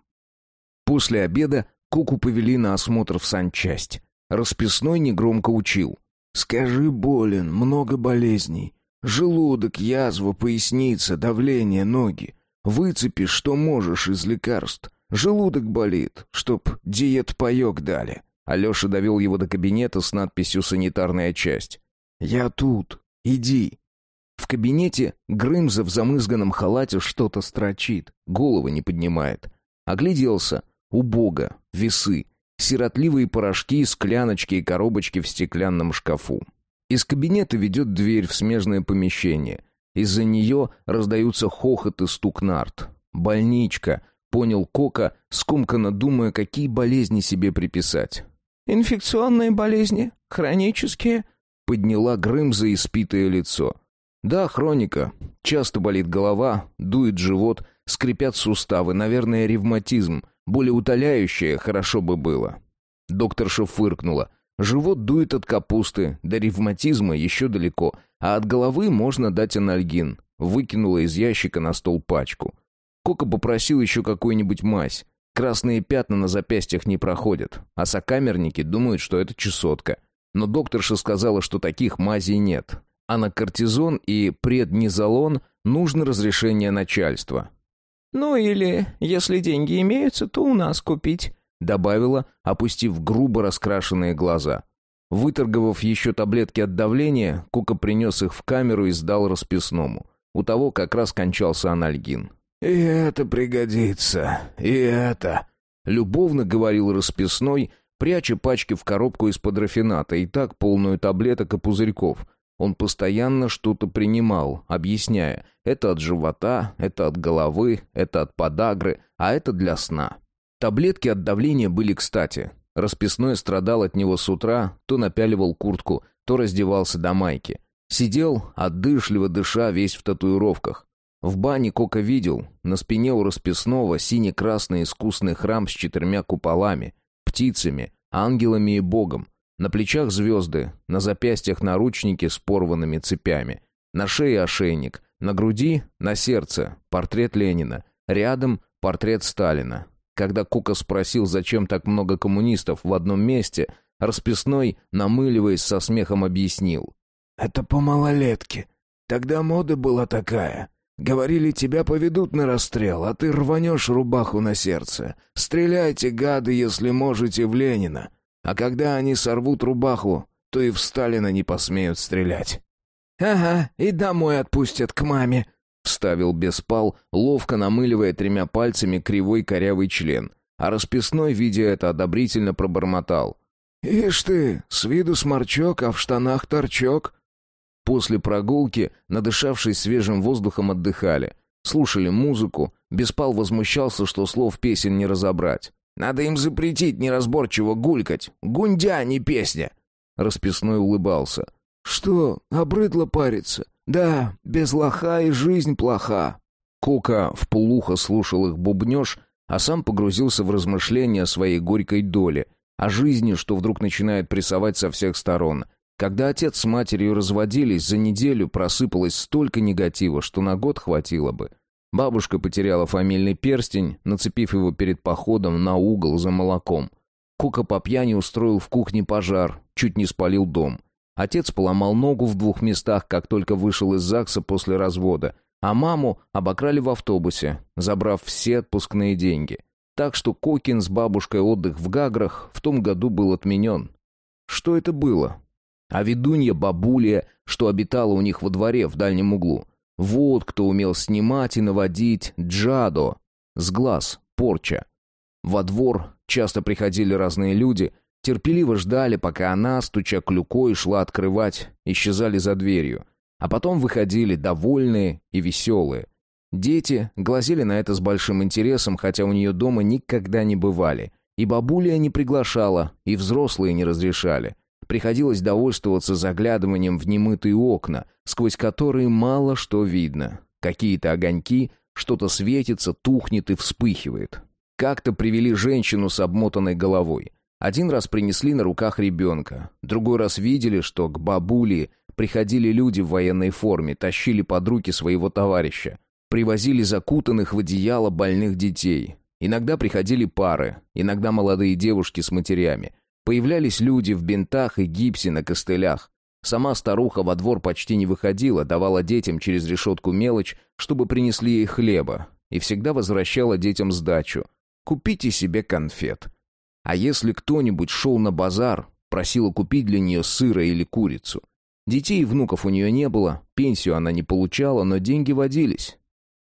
После обеда Куку повели на осмотр в санчасть. Расписной негромко учил. «Скажи, болен, много болезней. Желудок, язва, поясница, давление, ноги. Выцепи, что можешь из лекарств. Желудок болит, чтоб диет-паёк дали». Алеша довел его до кабинета с надписью «Санитарная часть». «Я тут. Иди». В кабинете Грымза в замызганном халате что-то строчит, головы не поднимает. Огляделся. Убого. Весы. Сиротливые порошки, скляночки и коробочки в стеклянном шкафу. Из кабинета ведет дверь в смежное помещение. Из-за нее раздаются хохот и стук нарт. «Больничка», — понял Кока, скомканно думая, какие болезни себе приписать. «Инфекционные болезни? Хронические?» — подняла Грымза испитое лицо. Да, хроника. Часто болит голова, дует живот, скрипят суставы, наверное, ревматизм. Более утоляющее хорошо бы было. Докторша фыркнула. Живот дует от капусты, до ревматизма еще далеко, а от головы можно дать анальгин. Выкинула из ящика на стол пачку. Кока попросил еще какую-нибудь мазь. Красные пятна на запястьях не проходят, а сокамерники думают, что это чесотка. Но докторша сказала, что таких мазей нет а на кортизон и преднизолон нужно разрешение начальства. «Ну или, если деньги имеются, то у нас купить», — добавила, опустив грубо раскрашенные глаза. Выторговав еще таблетки от давления, Кука принес их в камеру и сдал расписному. У того как раз кончался анальгин. «И это пригодится, и это», — любовно говорил расписной, пряча пачки в коробку из-под рафината и так полную таблеток и пузырьков — он постоянно что-то принимал, объясняя, это от живота, это от головы, это от подагры, а это для сна. Таблетки от давления были кстати. Расписной страдал от него с утра, то напяливал куртку, то раздевался до майки. Сидел, отдышливо дыша, весь в татуировках. В бане Кока видел, на спине у расписного сине-красный искусный храм с четырьмя куполами, птицами, ангелами и богом, на плечах звезды, на запястьях наручники с порванными цепями, на шее ошейник, на груди, на сердце портрет Ленина, рядом портрет Сталина. Когда Кука спросил, зачем так много коммунистов в одном месте, расписной, намыливаясь со смехом, объяснил. «Это по малолетке. Тогда мода была такая. Говорили, тебя поведут на расстрел, а ты рванешь рубаху на сердце. Стреляйте, гады, если можете, в Ленина. А когда они сорвут рубаху, то и в Сталина не посмеют стрелять. «Ага, и домой отпустят к маме», — вставил Беспал, ловко намыливая тремя пальцами кривой корявый член. А расписной, видя это, одобрительно пробормотал. «Ишь ты, с виду сморчок, а в штанах торчок». После прогулки, надышавшись свежим воздухом, отдыхали. Слушали музыку, Беспал возмущался, что слов песен не разобрать. «Надо им запретить неразборчиво гулькать. Гундя, а не песня!» Расписной улыбался. «Что, обрыдло париться? Да, без лоха и жизнь плоха». Кока в полухо слушал их бубнеж, а сам погрузился в размышления о своей горькой доле, о жизни, что вдруг начинает прессовать со всех сторон. Когда отец с матерью разводились, за неделю просыпалось столько негатива, что на год хватило бы. Бабушка потеряла фамильный перстень, нацепив его перед походом на угол за молоком. Кока по пьяни устроил в кухне пожар, чуть не спалил дом. Отец поломал ногу в двух местах, как только вышел из ЗАГСа после развода, а маму обокрали в автобусе, забрав все отпускные деньги. Так что Кокин с бабушкой отдых в Гаграх в том году был отменен. Что это было? А ведунья бабуля, что обитала у них во дворе в дальнем углу. Вот кто умел снимать и наводить джадо. С глаз, порча. Во двор часто приходили разные люди, терпеливо ждали, пока она, стуча клюкой, шла открывать, исчезали за дверью. А потом выходили довольные и веселые. Дети глазели на это с большим интересом, хотя у нее дома никогда не бывали. И бабуля не приглашала, и взрослые не разрешали. Приходилось довольствоваться заглядыванием в немытые окна, сквозь которые мало что видно. Какие-то огоньки, что-то светится, тухнет и вспыхивает. Как-то привели женщину с обмотанной головой. Один раз принесли на руках ребенка, другой раз видели, что к бабуле Приходили люди в военной форме, тащили под руки своего товарища. Привозили закутанных в одеяло больных детей. Иногда приходили пары, иногда молодые девушки с матерями. Появлялись люди в бинтах и гипсе на костылях. Сама старуха во двор почти не выходила, давала детям через решетку мелочь, чтобы принесли ей хлеба, и всегда возвращала детям сдачу. «Купите себе конфет». А если кто-нибудь шел на базар, просила купить для нее сыра или курицу. Детей и внуков у нее не было, пенсию она не получала, но деньги водились.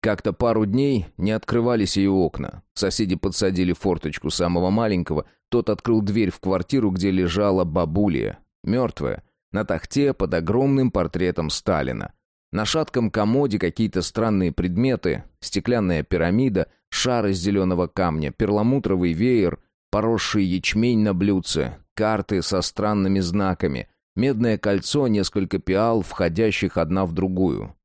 Как-то пару дней не открывались ее окна. Соседи подсадили форточку самого маленького, тот открыл дверь в квартиру, где лежала бабулья, мертвая, на тахте под огромным портретом Сталина. На шатком комоде какие-то странные предметы, стеклянная пирамида, шар из зеленого камня, перламутровый веер, поросший ячмень на блюдце, карты со странными знаками, медное кольцо, несколько пиал, входящих одна в другую.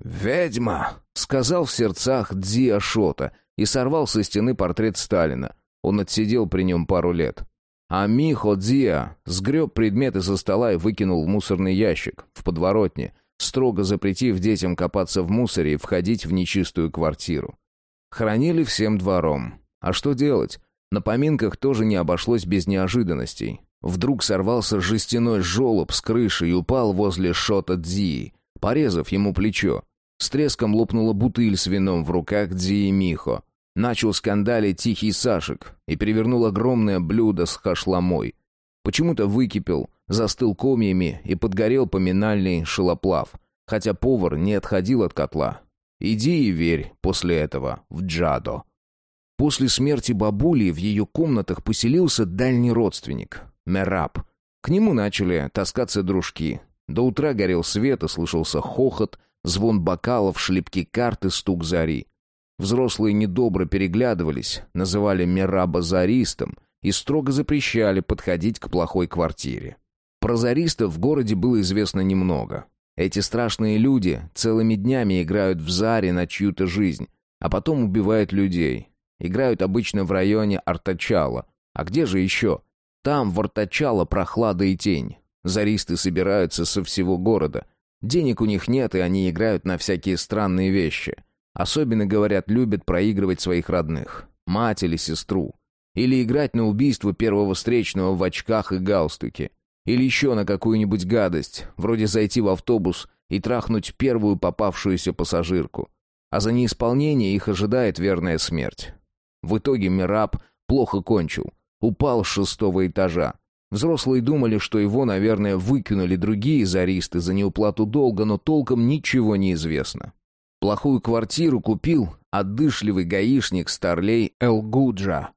«Ведьма!» — сказал в сердцах Дзи Ашота и сорвал со стены портрет Сталина. Он отсидел при нем пару лет. А Михо Дзиа сгреб предметы со стола и выкинул в мусорный ящик, в подворотне, строго запретив детям копаться в мусоре и входить в нечистую квартиру. Хранили всем двором. А что делать? На поминках тоже не обошлось без неожиданностей. Вдруг сорвался жестяной желоб с крыши и упал возле Шота Дзии, порезав ему плечо. С треском лопнула бутыль с вином в руках Дзии Михо. Начал скандалить тихий Сашек и перевернул огромное блюдо с хашламой. Почему-то выкипел, застыл комьями и подгорел поминальный шелоплав, хотя повар не отходил от котла. Иди и верь после этого в Джадо. После смерти бабули в ее комнатах поселился дальний родственник, Мераб. К нему начали таскаться дружки. До утра горел свет и слышался хохот, звон бокалов, шлепки карты, стук зари. Взрослые недобро переглядывались, называли Мераба заристом и строго запрещали подходить к плохой квартире. Про заристов в городе было известно немного. Эти страшные люди целыми днями играют в заре на чью-то жизнь, а потом убивают людей. Играют обычно в районе Артачала. А где же еще? Там вортачала прохлада и тень. Заристы собираются со всего города. Денег у них нет, и они играют на всякие странные вещи. Особенно, говорят, любят проигрывать своих родных. Мать или сестру. Или играть на убийство первого встречного в очках и галстуке. Или еще на какую-нибудь гадость, вроде зайти в автобус и трахнуть первую попавшуюся пассажирку. А за неисполнение их ожидает верная смерть. В итоге Мираб плохо кончил. Упал с шестого этажа. Взрослые думали, что его, наверное, выкинули другие заристы за неуплату долга, но толком ничего не известно. Плохую квартиру купил отдышливый гаишник Старлей Элгуджа.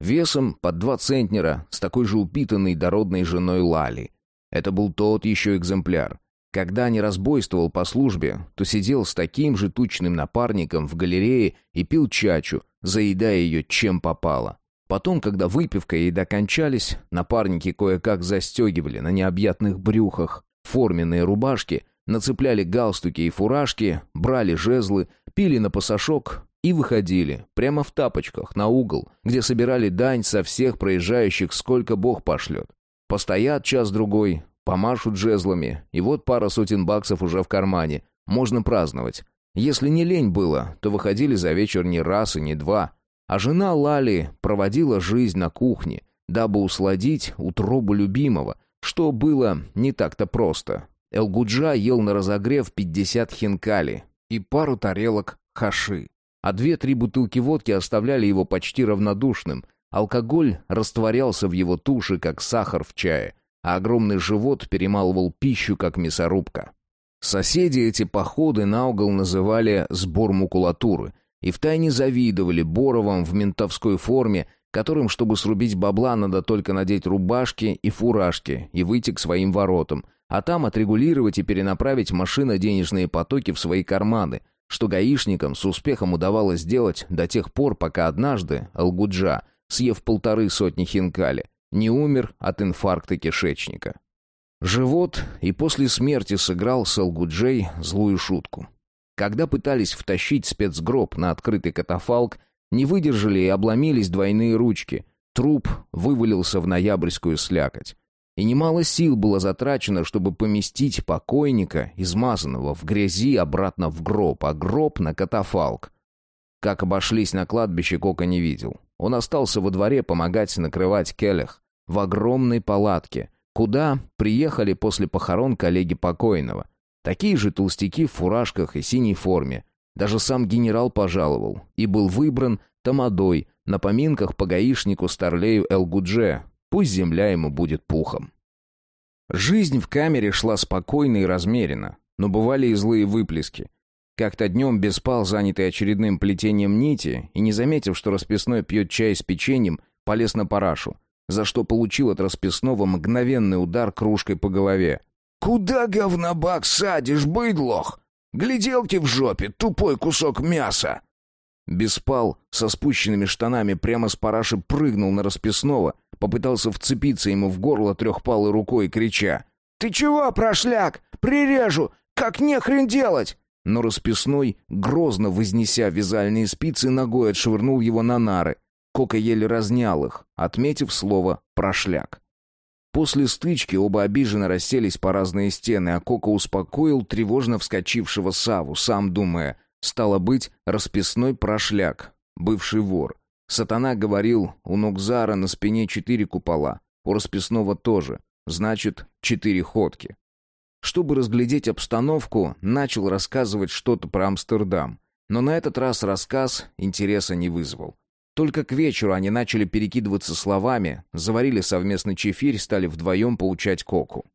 Весом под два центнера, с такой же упитанной дородной женой Лали. Это был тот еще экземпляр. Когда не разбойствовал по службе, то сидел с таким же тучным напарником в галерее и пил чачу, заедая ее чем попало. Потом, когда выпивка и еда кончались, напарники кое-как застегивали на необъятных брюхах форменные рубашки, нацепляли галстуки и фуражки, брали жезлы, пили на пасашок и выходили, прямо в тапочках, на угол, где собирали дань со всех проезжающих, сколько бог пошлет. Постоят час-другой, помашут жезлами, и вот пара сотен баксов уже в кармане. Можно праздновать. Если не лень было, то выходили за вечер не раз и не два. А жена Лали проводила жизнь на кухне, дабы усладить утробу любимого, что было не так-то просто. Элгуджа ел на разогрев 50 хинкали и пару тарелок хаши, а две-три бутылки водки оставляли его почти равнодушным. Алкоголь растворялся в его туше, как сахар в чае, а огромный живот перемалывал пищу, как мясорубка. Соседи эти походы на угол называли «сбор макулатуры» и втайне завидовали Боровым в ментовской форме, которым, чтобы срубить бабла, надо только надеть рубашки и фуражки и выйти к своим воротам, а там отрегулировать и перенаправить машина денежные потоки в свои карманы, что гаишникам с успехом удавалось сделать до тех пор, пока однажды Алгуджа, съев полторы сотни хинкали, не умер от инфаркта кишечника. Живот и после смерти сыграл с Алгуджей злую шутку. Когда пытались втащить спецгроб на открытый катафалк, не выдержали и обломились двойные ручки. Труп вывалился в ноябрьскую слякоть. И немало сил было затрачено, чтобы поместить покойника, измазанного в грязи, обратно в гроб, а гроб на катафалк. Как обошлись на кладбище, Кока не видел. Он остался во дворе помогать накрывать келех в огромной палатке, куда приехали после похорон коллеги покойного. Такие же толстяки в фуражках и синей форме. Даже сам генерал пожаловал и был выбран тамадой на поминках по гаишнику Старлею Элгудже. Пусть земля ему будет пухом. Жизнь в камере шла спокойно и размеренно, но бывали и злые выплески. Как-то днем Беспал, занятый очередным плетением нити, и не заметив, что расписной пьет чай с печеньем, полез на парашу, за что получил от расписного мгновенный удар кружкой по голове. «Куда, говнобак, садишь, быдлох? Гляделки в жопе, тупой кусок мяса!» Беспал со спущенными штанами прямо с параши прыгнул на расписного, попытался вцепиться ему в горло трехпалой рукой, крича. «Ты чего, прошляк? Прирежу! Как нехрен делать?» но расписной, грозно вознеся вязальные спицы, ногой отшвырнул его на нары. Кока еле разнял их, отметив слово «прошляк». После стычки оба обиженно расселись по разные стены, а Кока успокоил тревожно вскочившего Саву, сам думая, стало быть, расписной прошляк, бывший вор. Сатана говорил, у Нокзара на спине четыре купола, у расписного тоже, значит, четыре ходки. Чтобы разглядеть обстановку, начал рассказывать что-то про Амстердам. Но на этот раз рассказ интереса не вызвал. Только к вечеру они начали перекидываться словами, заварили совместный чефирь, стали вдвоем поучать Коку.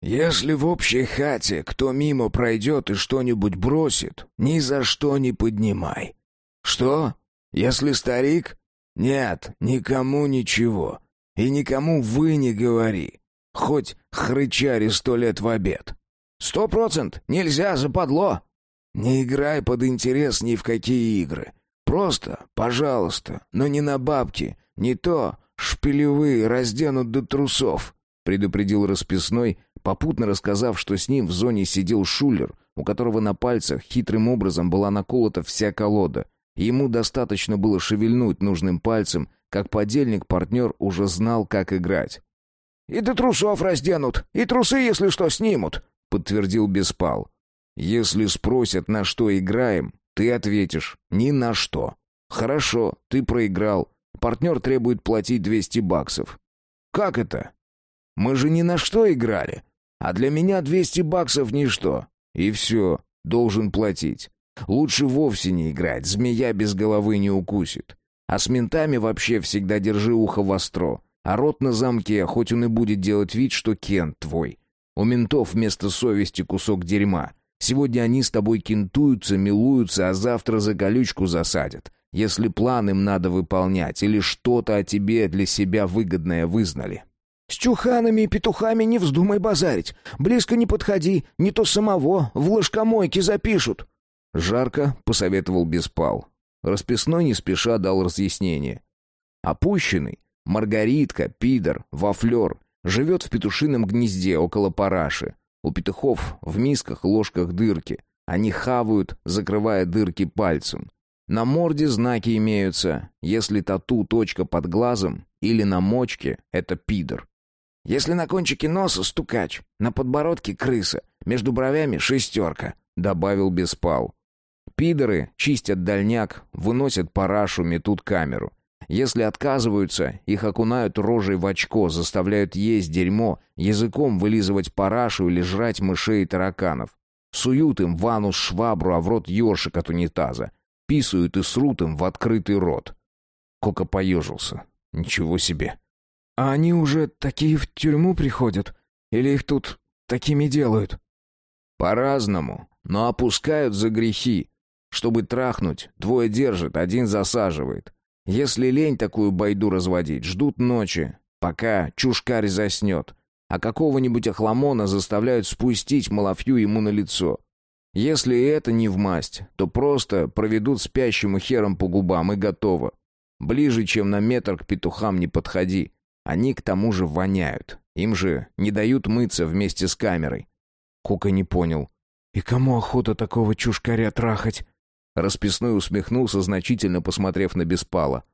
«Если в общей хате кто мимо пройдет и что-нибудь бросит, ни за что не поднимай. Что? Если старик? Нет, никому ничего. И никому вы не говори. Хоть хрычари сто лет в обед. Сто процент, нельзя, западло. Не играй под интерес ни в какие игры. Просто, пожалуйста, но не на бабки. Не то шпилевые разденут до трусов, предупредил расписной, попутно рассказав, что с ним в зоне сидел шулер, у которого на пальцах хитрым образом была наколота вся колода. Ему достаточно было шевельнуть нужным пальцем, как подельник-партнер уже знал, как играть. И до трусов разденут, и трусы, если что, снимут», — подтвердил Беспал. «Если спросят, на что играем, ты ответишь «ни на что». Хорошо, ты проиграл. Партнер требует платить 200 баксов. Как это? Мы же ни на что играли. А для меня 200 баксов ничто. И все, должен платить. Лучше вовсе не играть, змея без головы не укусит. А с ментами вообще всегда держи ухо востро. А рот на замке, хоть он и будет делать вид, что Кент твой. У ментов вместо совести кусок дерьма. Сегодня они с тобой кентуются, милуются, а завтра за колючку засадят. Если план им надо выполнять или что-то о тебе для себя выгодное вызнали. С чуханами и петухами не вздумай базарить. Близко не подходи, не то самого в ложкомойке запишут». «Жарко», — посоветовал Беспал. Расписной не спеша дал разъяснение. Опущенный, Маргаритка, пидор, вафлер, живет в петушином гнезде около параши. У петухов в мисках, ложках дырки. Они хавают, закрывая дырки пальцем. На морде знаки имеются. Если тату точка под глазом или на мочке — это пидор. Если на кончике носа стукач, на подбородке крыса, между бровями шестерка, — добавил Беспал. Пидоры чистят дальняк, выносят парашу, метут камеру. Если отказываются, их окунают рожей в очко, заставляют есть дерьмо, языком вылизывать парашу или жрать мышей и тараканов. Суют им в анус швабру, а в рот ёршик от унитаза. Писают и срут им в открытый рот. Кока поежился. Ничего себе. «А они уже такие в тюрьму приходят? Или их тут такими делают?» «По-разному, но опускают за грехи. Чтобы трахнуть, двое держат, один засаживает. Если лень такую байду разводить, ждут ночи, пока чушкарь заснет, а какого-нибудь охламона заставляют спустить малафью ему на лицо. Если это не в масть, то просто проведут спящему хером по губам и готово. Ближе, чем на метр к петухам не подходи. Они к тому же воняют. Им же не дают мыться вместе с камерой. Кука не понял. «И кому охота такого чушкаря трахать?» Расписной усмехнулся, значительно посмотрев на Беспала.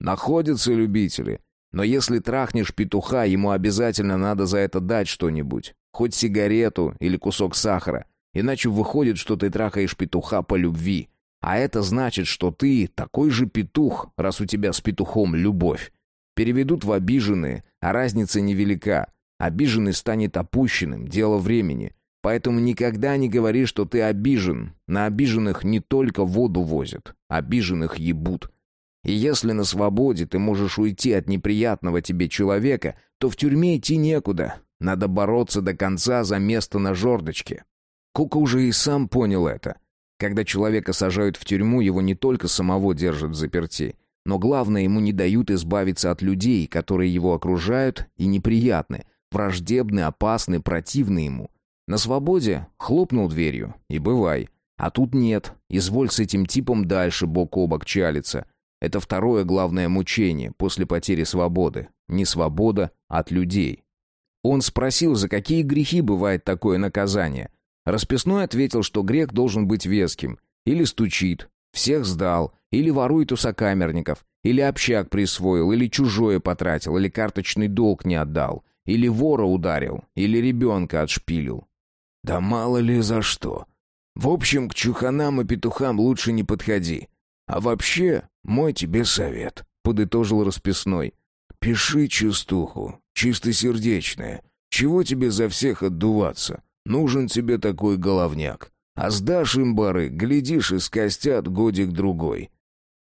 «Находятся любители. Но если трахнешь петуха, ему обязательно надо за это дать что-нибудь. Хоть сигарету или кусок сахара. Иначе выходит, что ты трахаешь петуха по любви. А это значит, что ты такой же петух, раз у тебя с петухом любовь. Переведут в обиженные, а разница невелика. Обиженный станет опущенным, дело времени. Поэтому никогда не говори, что ты обижен. На обиженных не только воду возят, обиженных ебут. И если на свободе ты можешь уйти от неприятного тебе человека, то в тюрьме идти некуда. Надо бороться до конца за место на жердочке. Кука уже и сам понял это. Когда человека сажают в тюрьму, его не только самого держат в заперти, но главное, ему не дают избавиться от людей, которые его окружают и неприятны, враждебны, опасны, противны ему. На свободе хлопнул дверью, и бывай. А тут нет, изволь с этим типом дальше бок о бок чалиться. Это второе главное мучение после потери свободы. Не свобода от людей. Он спросил, за какие грехи бывает такое наказание. Расписной ответил, что грех должен быть веским. Или стучит, всех сдал, или ворует у сокамерников, или общак присвоил, или чужое потратил, или карточный долг не отдал, или вора ударил, или ребенка отшпилил. Да мало ли за что. В общем, к чуханам и петухам лучше не подходи. А вообще, мой тебе совет, подытожил расписной. Пиши частуху, чистосердечная. Чего тебе за всех отдуваться? Нужен тебе такой головняк. А сдашь им бары, глядишь, и скостят годик-другой.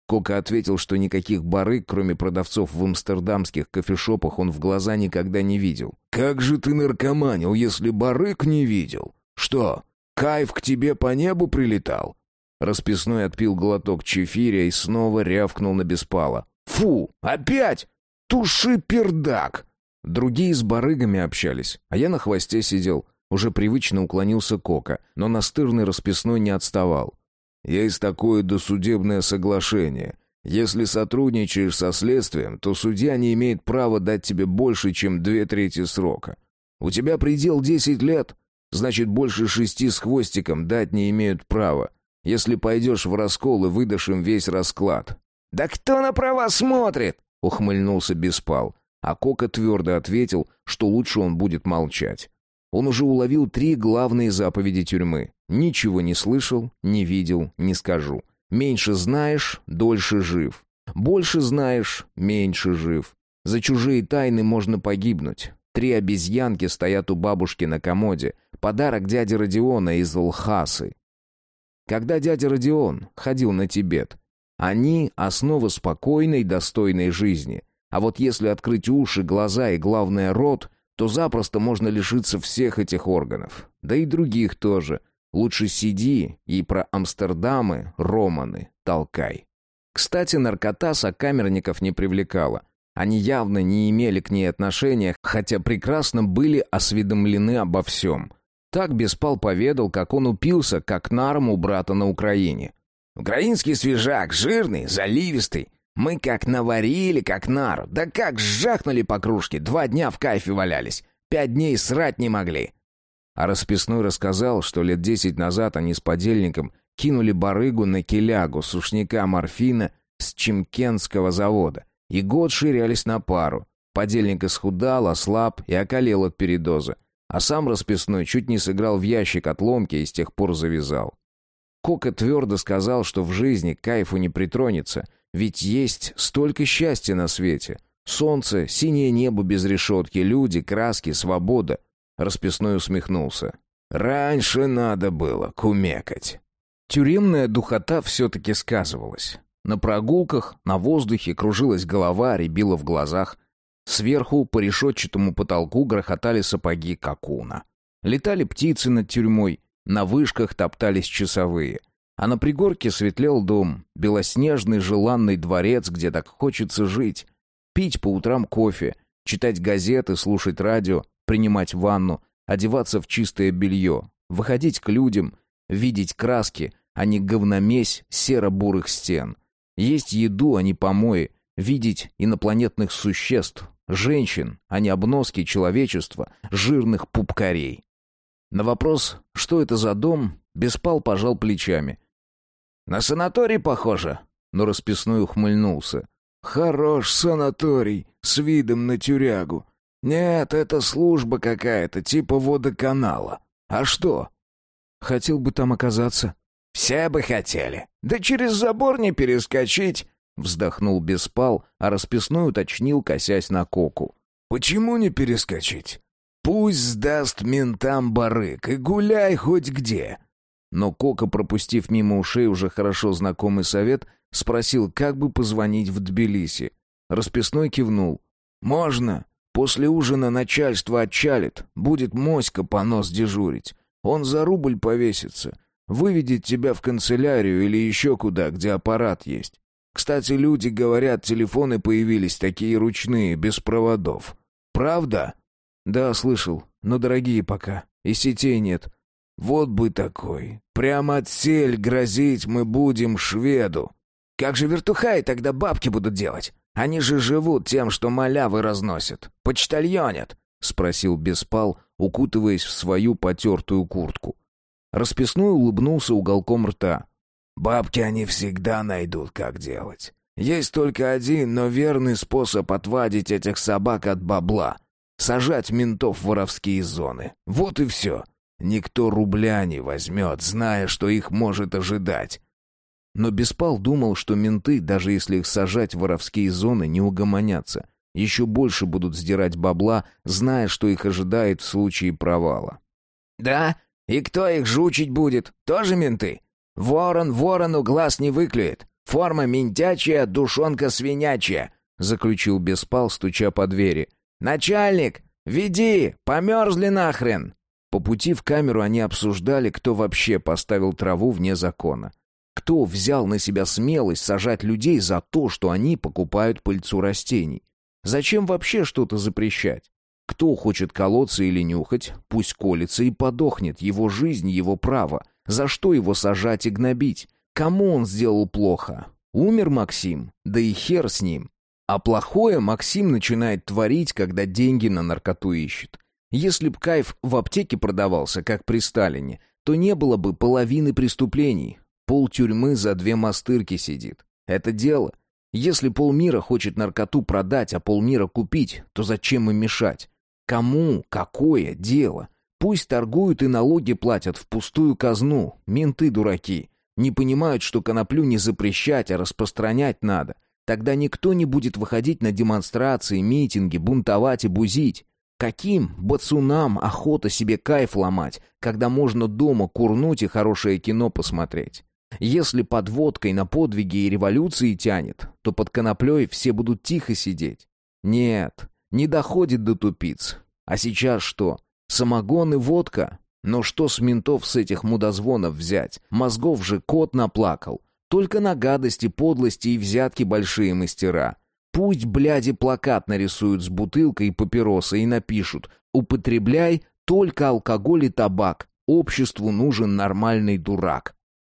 Кока ответил, что никаких барыг, кроме продавцов в амстердамских кофешопах, он в глаза никогда не видел. «Как же ты наркоманил, если барыг не видел? Что, кайф к тебе по небу прилетал?» Расписной отпил глоток чефиря и снова рявкнул на беспала. «Фу! Опять! Туши пердак!» Другие с барыгами общались, а я на хвосте сидел. Уже привычно уклонился Кока, но настырный расписной не отставал. Есть такое досудебное соглашение. Если сотрудничаешь со следствием, то судья не имеет права дать тебе больше, чем две трети срока. У тебя предел десять лет, значит, больше шести с хвостиком дать не имеют права, если пойдешь в раскол и выдашь им весь расклад». «Да кто на права смотрит?» — ухмыльнулся Беспал. А Кока твердо ответил, что лучше он будет молчать. Он уже уловил три главные заповеди тюрьмы. Ничего не слышал, не видел, не скажу. Меньше знаешь, дольше жив. Больше знаешь, меньше жив. За чужие тайны можно погибнуть. Три обезьянки стоят у бабушки на комоде. Подарок дяди Родиона из Лхасы. Когда дядя Родион ходил на Тибет, они — основа спокойной, достойной жизни. А вот если открыть уши, глаза и, главное, рот, то запросто можно лишиться всех этих органов. Да и других тоже. Лучше сиди и про Амстердамы, Романы толкай. Кстати, наркота сокамерников не привлекала. Они явно не имели к ней отношения, хотя прекрасно были осведомлены обо всем. Так Беспал поведал, как он упился, как нарм у брата на Украине. «Украинский свежак, жирный, заливистый. Мы как наварили, как нар. Да как сжахнули по кружке, два дня в кайфе валялись. Пять дней срать не могли». А расписной рассказал, что лет десять назад они с подельником кинули барыгу на келягу сушняка морфина с Чемкенского завода, и год ширялись на пару. Подельник исхудал, ослаб и околел от передоза. А сам расписной чуть не сыграл в ящик от ломки и с тех пор завязал. Кока твердо сказал, что в жизни кайфу не притронется, ведь есть столько счастья на свете. Солнце, синее небо без решетки, люди, краски, свобода. Расписной усмехнулся. «Раньше надо было кумекать». Тюремная духота все-таки сказывалась. На прогулках, на воздухе кружилась голова, рябила в глазах. Сверху по решетчатому потолку грохотали сапоги какуна. Летали птицы над тюрьмой, на вышках топтались часовые. А на пригорке светлел дом, белоснежный желанный дворец, где так хочется жить. Пить по утрам кофе, читать газеты, слушать радио, принимать ванну, одеваться в чистое белье, выходить к людям, видеть краски, а не говномесь серо-бурых стен — есть еду, а не помои, видеть инопланетных существ, женщин, а не обноски человечества, жирных пупкарей. На вопрос, что это за дом, Беспал пожал плечами. «На санаторий похоже», но расписной ухмыльнулся. «Хорош санаторий, с видом на тюрягу. Нет, это служба какая-то, типа водоканала. А что?» «Хотел бы там оказаться», «Все бы хотели. Да через забор не перескочить!» Вздохнул Беспал, а расписной уточнил, косясь на Коку. «Почему не перескочить? Пусть сдаст ментам барык и гуляй хоть где!» Но Кока, пропустив мимо ушей уже хорошо знакомый совет, спросил, как бы позвонить в Тбилиси. Расписной кивнул. «Можно. После ужина начальство отчалит. Будет моська по нос дежурить. Он за рубль повесится. Выведет тебя в канцелярию или еще куда, где аппарат есть. Кстати, люди говорят, телефоны появились такие ручные, без проводов. Правда? Да, слышал, но дорогие пока. И сетей нет. Вот бы такой. Прямо от сель грозить мы будем шведу. Как же вертухаи тогда бабки будут делать? Они же живут тем, что малявы разносят. Почтальонят. Спросил Беспал, укутываясь в свою потертую куртку. Расписной улыбнулся уголком рта. «Бабки они всегда найдут, как делать. Есть только один, но верный способ отвадить этих собак от бабла. Сажать ментов в воровские зоны. Вот и все. Никто рубля не возьмет, зная, что их может ожидать». Но Беспал думал, что менты, даже если их сажать в воровские зоны, не угомонятся. Еще больше будут сдирать бабла, зная, что их ожидает в случае провала. «Да, и кто их жучить будет? Тоже менты? Ворон ворону глаз не выклюет. Форма ментячая, душонка свинячая», — заключил Беспал, стуча по двери. «Начальник, веди! Померзли нахрен!» По пути в камеру они обсуждали, кто вообще поставил траву вне закона. Кто взял на себя смелость сажать людей за то, что они покупают пыльцу растений? Зачем вообще что-то запрещать? Кто хочет колоться или нюхать, пусть колется и подохнет, его жизнь, его право. За что его сажать и гнобить? Кому он сделал плохо? Умер Максим, да и хер с ним. А плохое Максим начинает творить, когда деньги на наркоту ищет. Если б кайф в аптеке продавался, как при Сталине, то не было бы половины преступлений. Пол тюрьмы за две мастырки сидит. Это дело. Если полмира хочет наркоту продать, а полмира купить, то зачем им мешать? Кому какое дело? Пусть торгуют и налоги платят в пустую казну. Менты дураки. Не понимают, что коноплю не запрещать, а распространять надо. Тогда никто не будет выходить на демонстрации, митинги, бунтовать и бузить. Каким бацунам охота себе кайф ломать, когда можно дома курнуть и хорошее кино посмотреть? Если под водкой на подвиги и революции тянет, то под коноплей все будут тихо сидеть. Нет, не доходит до тупиц. А сейчас что? Самогон и водка? Но что с ментов с этих мудозвонов взять? Мозгов же кот наплакал. Только на гадости, подлости и взятки большие мастера. Пусть, бляди, плакат нарисуют с бутылкой и папиросой и напишут «Употребляй только алкоголь и табак. Обществу нужен нормальный дурак».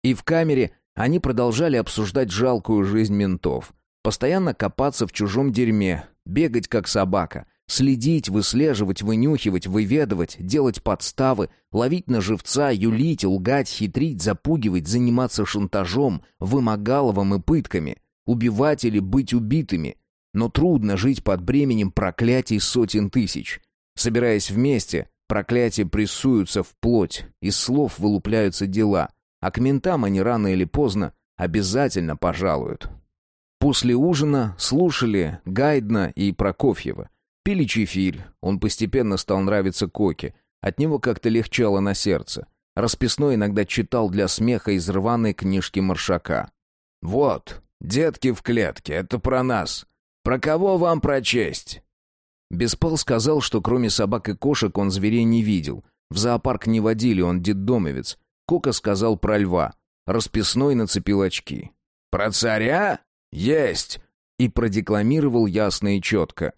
И в камере они продолжали обсуждать жалкую жизнь ментов. Постоянно копаться в чужом дерьме, бегать как собака, следить, выслеживать, вынюхивать, выведывать, делать подставы, ловить на живца, юлить, лгать, хитрить, запугивать, заниматься шантажом, вымогаловым и пытками, убивать или быть убитыми. Но трудно жить под бременем проклятий сотен тысяч. Собираясь вместе, проклятия прессуются в плоть, из слов вылупляются дела, а к ментам они рано или поздно обязательно пожалуют. После ужина слушали Гайдна и Прокофьева. Пили чефирь, он постепенно стал нравиться Коке, от него как-то легчало на сердце. Расписной иногда читал для смеха из рваной книжки Маршака. «Вот, детки в клетке, это про нас. Про кого вам прочесть?» Беспал сказал, что кроме собак и кошек он зверей не видел. В зоопарк не водили, он детдомовец. Кока сказал про льва. Расписной нацепил очки. «Про царя? Есть!» И продекламировал ясно и четко.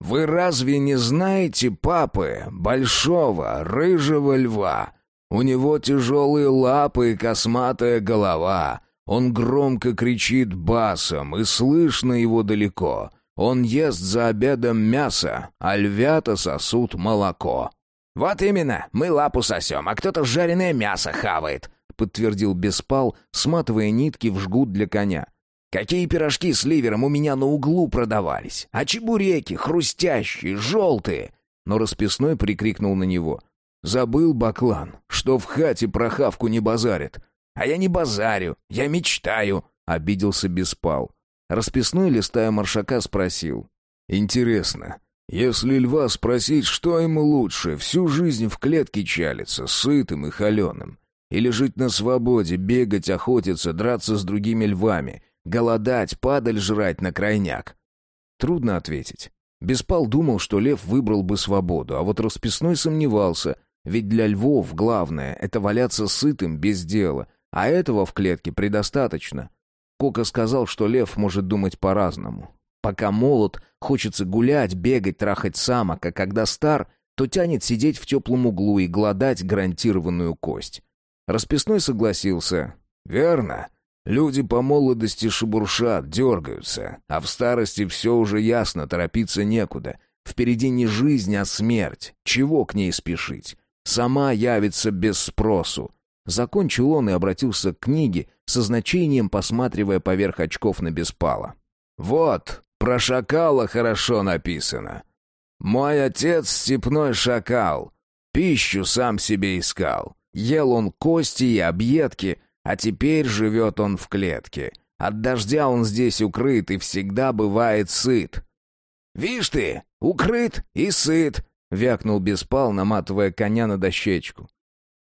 «Вы разве не знаете папы, большого, рыжего льва? У него тяжелые лапы и косматая голова. Он громко кричит басом, и слышно его далеко. Он ест за обедом мясо, а львята сосут молоко». «Вот именно, мы лапу сосем, а кто-то жареное мясо хавает», — подтвердил Беспал, сматывая нитки в жгут для коня. «Какие пирожки с ливером у меня на углу продавались, а чебуреки хрустящие, желтые!» Но расписной прикрикнул на него. «Забыл, Баклан, что в хате про хавку не базарит». «А я не базарю, я мечтаю», — обиделся Беспал. Расписной, листая маршака, спросил. «Интересно, если льва спросить, что ему лучше, всю жизнь в клетке чалиться, сытым и холеным, или жить на свободе, бегать, охотиться, драться с другими львами, голодать, падаль жрать на крайняк?» Трудно ответить. Беспал думал, что лев выбрал бы свободу, а вот расписной сомневался, ведь для львов главное — это валяться сытым без дела, а этого в клетке предостаточно. Кока сказал, что лев может думать по-разному. Пока молод, хочется гулять, бегать, трахать самок, а когда стар, то тянет сидеть в теплом углу и гладать гарантированную кость. Расписной согласился. «Верно. Люди по молодости шебуршат, дергаются, а в старости все уже ясно, торопиться некуда. Впереди не жизнь, а смерть. Чего к ней спешить? Сама явится без спросу». Закончил он и обратился к книге, со значением посматривая поверх очков на Беспала. «Вот, про шакала хорошо написано. Мой отец степной шакал. Пищу сам себе искал. Ел он кости и объедки, а теперь живет он в клетке. От дождя он здесь укрыт и всегда бывает сыт. «Вишь ты, укрыт и сыт!» — вякнул Беспал, наматывая коня на дощечку.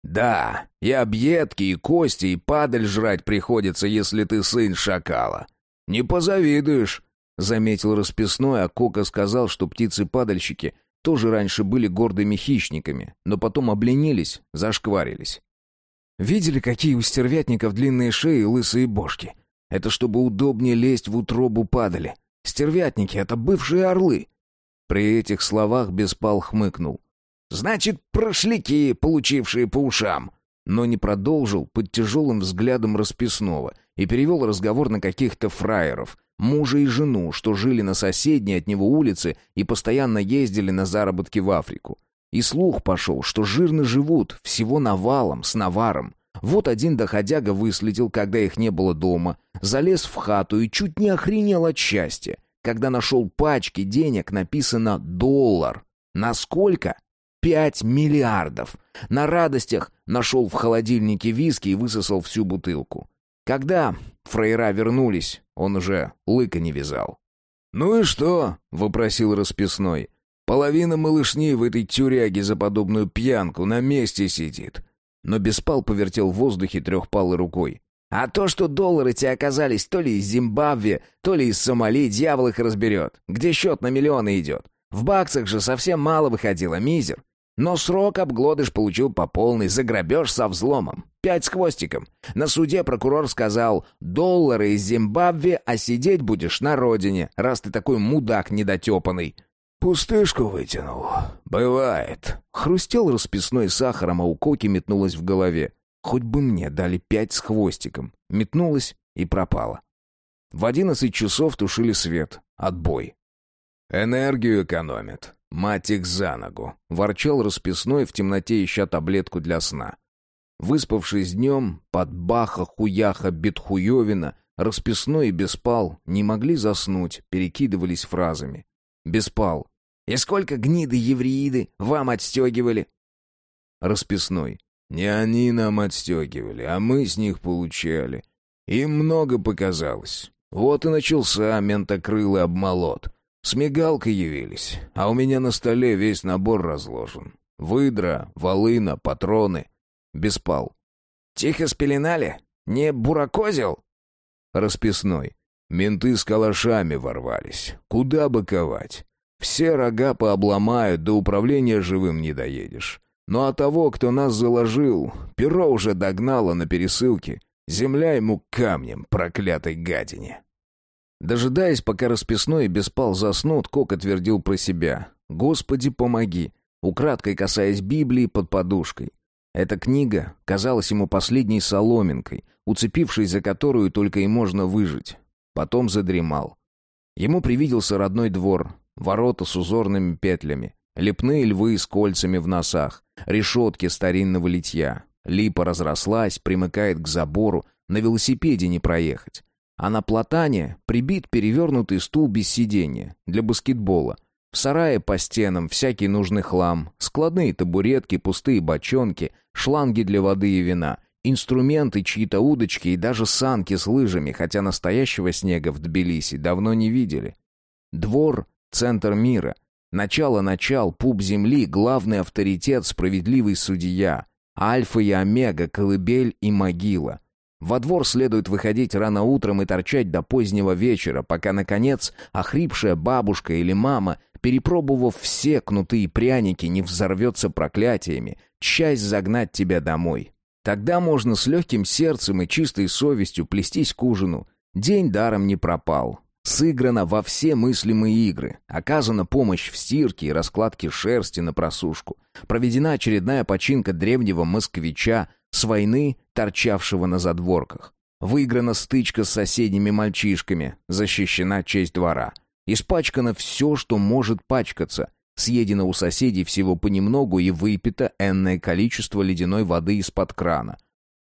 «Да, и объедки, и кости, и падаль жрать приходится, если ты сын шакала. Не позавидуешь. Заметил расписной, а Кока сказал, что птицы-падальщики тоже раньше были гордыми хищниками, но потом обленились, зашкварились. Видели, какие у стервятников длинные шеи и лысые бошки? Это чтобы удобнее лезть в утробу падали. Стервятники — это бывшие орлы. При этих словах Беспал хмыкнул. «Значит, прошляки, получившие по ушам!» Но не продолжил под тяжелым взглядом расписного и перевел разговор на каких-то фраеров, мужа и жену, что жили на соседней от него улице и постоянно ездили на заработки в Африку. И слух пошел, что жирно живут, всего навалом, с наваром. Вот один доходяга выследил, когда их не было дома, залез в хату и чуть не охренел от счастья. Когда нашел пачки денег, написано «доллар». Насколько? Пять миллиардов. На радостях нашел в холодильнике виски и высосал всю бутылку. Когда фраера вернулись, он уже лыка не вязал. «Ну и что?» — вопросил расписной. «Половина малышней в этой тюряге за подобную пьянку на месте сидит». Но Беспал повертел в воздухе трехпалой рукой. «А то, что доллары те оказались то ли из Зимбабве, то ли из Сомали, дьявол их разберет. Где счет на миллионы идет? В баксах же совсем мало выходило, мизер. Но срок обглодыш получил по полной, за грабеж со взломом. Пять с хвостиком. На суде прокурор сказал, доллары из Зимбабве, а сидеть будешь на родине, раз ты такой мудак недотепанный. «Пустышку вытянул. Бывает». Хрустел расписной сахаром, а у Коки метнулось в голове. Хоть бы мне дали пять с хвостиком. Метнулась и пропала. В одиннадцать часов тушили свет. Отбой. «Энергию экономит. Мать их за ногу», — ворчал расписной в темноте, ища таблетку для сна. Выспавшись днем, под баха-хуяха-бетхуевина, расписной и беспал не могли заснуть, перекидывались фразами. Беспал. «И сколько гниды евреиды вам отстегивали?» Расписной. «Не они нам отстегивали, а мы с них получали. Им много показалось. Вот и начался ментокрылый обмолот. С мигалкой явились, а у меня на столе весь набор разложен. Выдра, волына, патроны. Беспал. «Тихо спеленали? Не буракозил?» Расписной. Менты с калашами ворвались. Куда боковать? Все рога пообломают, до управления живым не доедешь. Ну а того, кто нас заложил, перо уже догнало на пересылке. Земля ему камнем, проклятой гадине. Дожидаясь, пока расписной и беспал заснут, Кок отвердил про себя. «Господи, помоги!» Украдкой касаясь Библии под подушкой. Эта книга казалась ему последней соломинкой, уцепившись за которую только и можно выжить. Потом задремал. Ему привиделся родной двор, ворота с узорными петлями, лепные львы с кольцами в носах, решетки старинного литья. Липа разрослась, примыкает к забору, на велосипеде не проехать. А на платане прибит перевернутый стул без сидения для баскетбола. В сарае по стенам всякий нужный хлам, складные табуретки, пустые бочонки, шланги для воды и вина, инструменты, чьи-то удочки и даже санки с лыжами, хотя настоящего снега в Тбилиси давно не видели. Двор — центр мира. Начало-начал, пуп земли, главный авторитет, справедливый судья. Альфа и омега, колыбель и могила — во двор следует выходить рано утром и торчать до позднего вечера, пока, наконец, охрипшая бабушка или мама, перепробовав все кнуты и пряники, не взорвется проклятиями, часть загнать тебя домой. Тогда можно с легким сердцем и чистой совестью плестись к ужину. День даром не пропал. Сыграно во все мыслимые игры. Оказана помощь в стирке и раскладке шерсти на просушку. Проведена очередная починка древнего москвича, с войны, торчавшего на задворках. Выиграна стычка с соседними мальчишками, защищена честь двора. Испачкано все, что может пачкаться. Съедено у соседей всего понемногу и выпито энное количество ледяной воды из-под крана.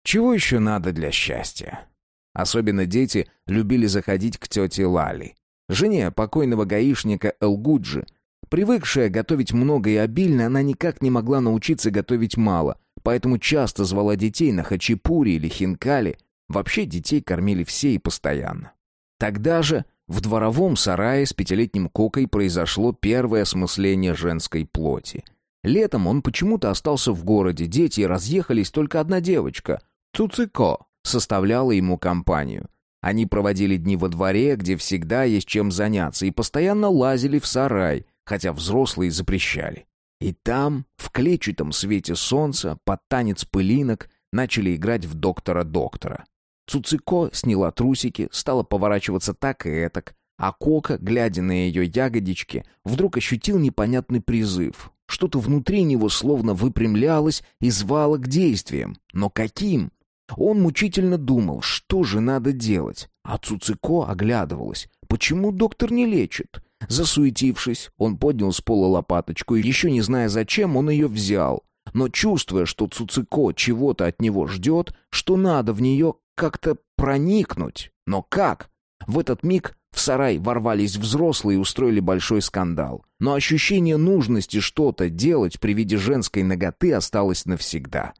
Чего еще надо для счастья? Особенно дети любили заходить к тете Лали. Жене покойного гаишника Элгуджи. Привыкшая готовить много и обильно, она никак не могла научиться готовить мало, поэтому часто звала детей на хачапури или хинкали. Вообще детей кормили все и постоянно. Тогда же в дворовом сарае с пятилетним Кокой произошло первое осмысление женской плоти. Летом он почему-то остался в городе, дети разъехались, только одна девочка, Цуцико, составляла ему компанию. Они проводили дни во дворе, где всегда есть чем заняться, и постоянно лазили в сарай, хотя взрослые запрещали. И там, в клетчатом свете солнца, под танец пылинок, начали играть в доктора-доктора. Цуцико сняла трусики, стала поворачиваться так и этак, а Кока, глядя на ее ягодички, вдруг ощутил непонятный призыв. Что-то внутри него словно выпрямлялось и звало к действиям. Но каким? Он мучительно думал, что же надо делать. А Цуцико оглядывалась. Почему доктор не лечит? Засуетившись, он поднял с пола лопаточку, и еще не зная зачем, он ее взял. Но чувствуя, что Цуцико чего-то от него ждет, что надо в нее как-то проникнуть. Но как? В этот миг в сарай ворвались взрослые и устроили большой скандал. Но ощущение нужности что-то делать при виде женской ноготы осталось навсегда.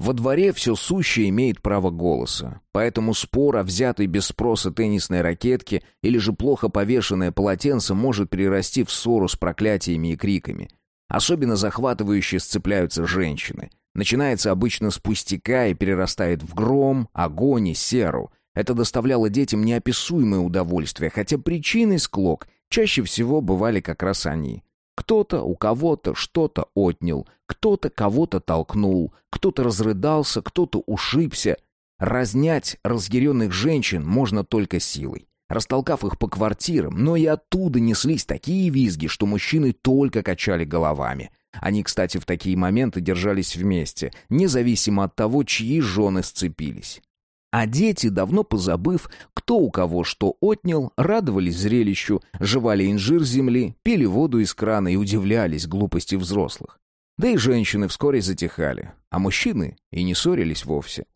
Во дворе все сущее имеет право голоса, поэтому спор о взятой без спроса теннисной ракетке или же плохо повешенное полотенце может перерасти в ссору с проклятиями и криками. Особенно захватывающе сцепляются женщины. Начинается обычно с пустяка и перерастает в гром, огонь и серу. Это доставляло детям неописуемое удовольствие, хотя причиной склок чаще всего бывали как раз они. Кто-то у кого-то что-то отнял, кто-то кого-то толкнул, кто-то разрыдался, кто-то ушибся. Разнять разъяренных женщин можно только силой. Растолкав их по квартирам, но и оттуда неслись такие визги, что мужчины только качали головами. Они, кстати, в такие моменты держались вместе, независимо от того, чьи жены сцепились. А дети, давно позабыв, кто у кого что отнял, радовались зрелищу, жевали инжир земли, пили воду из крана и удивлялись глупости взрослых. Да и женщины вскоре затихали, а мужчины и не ссорились вовсе.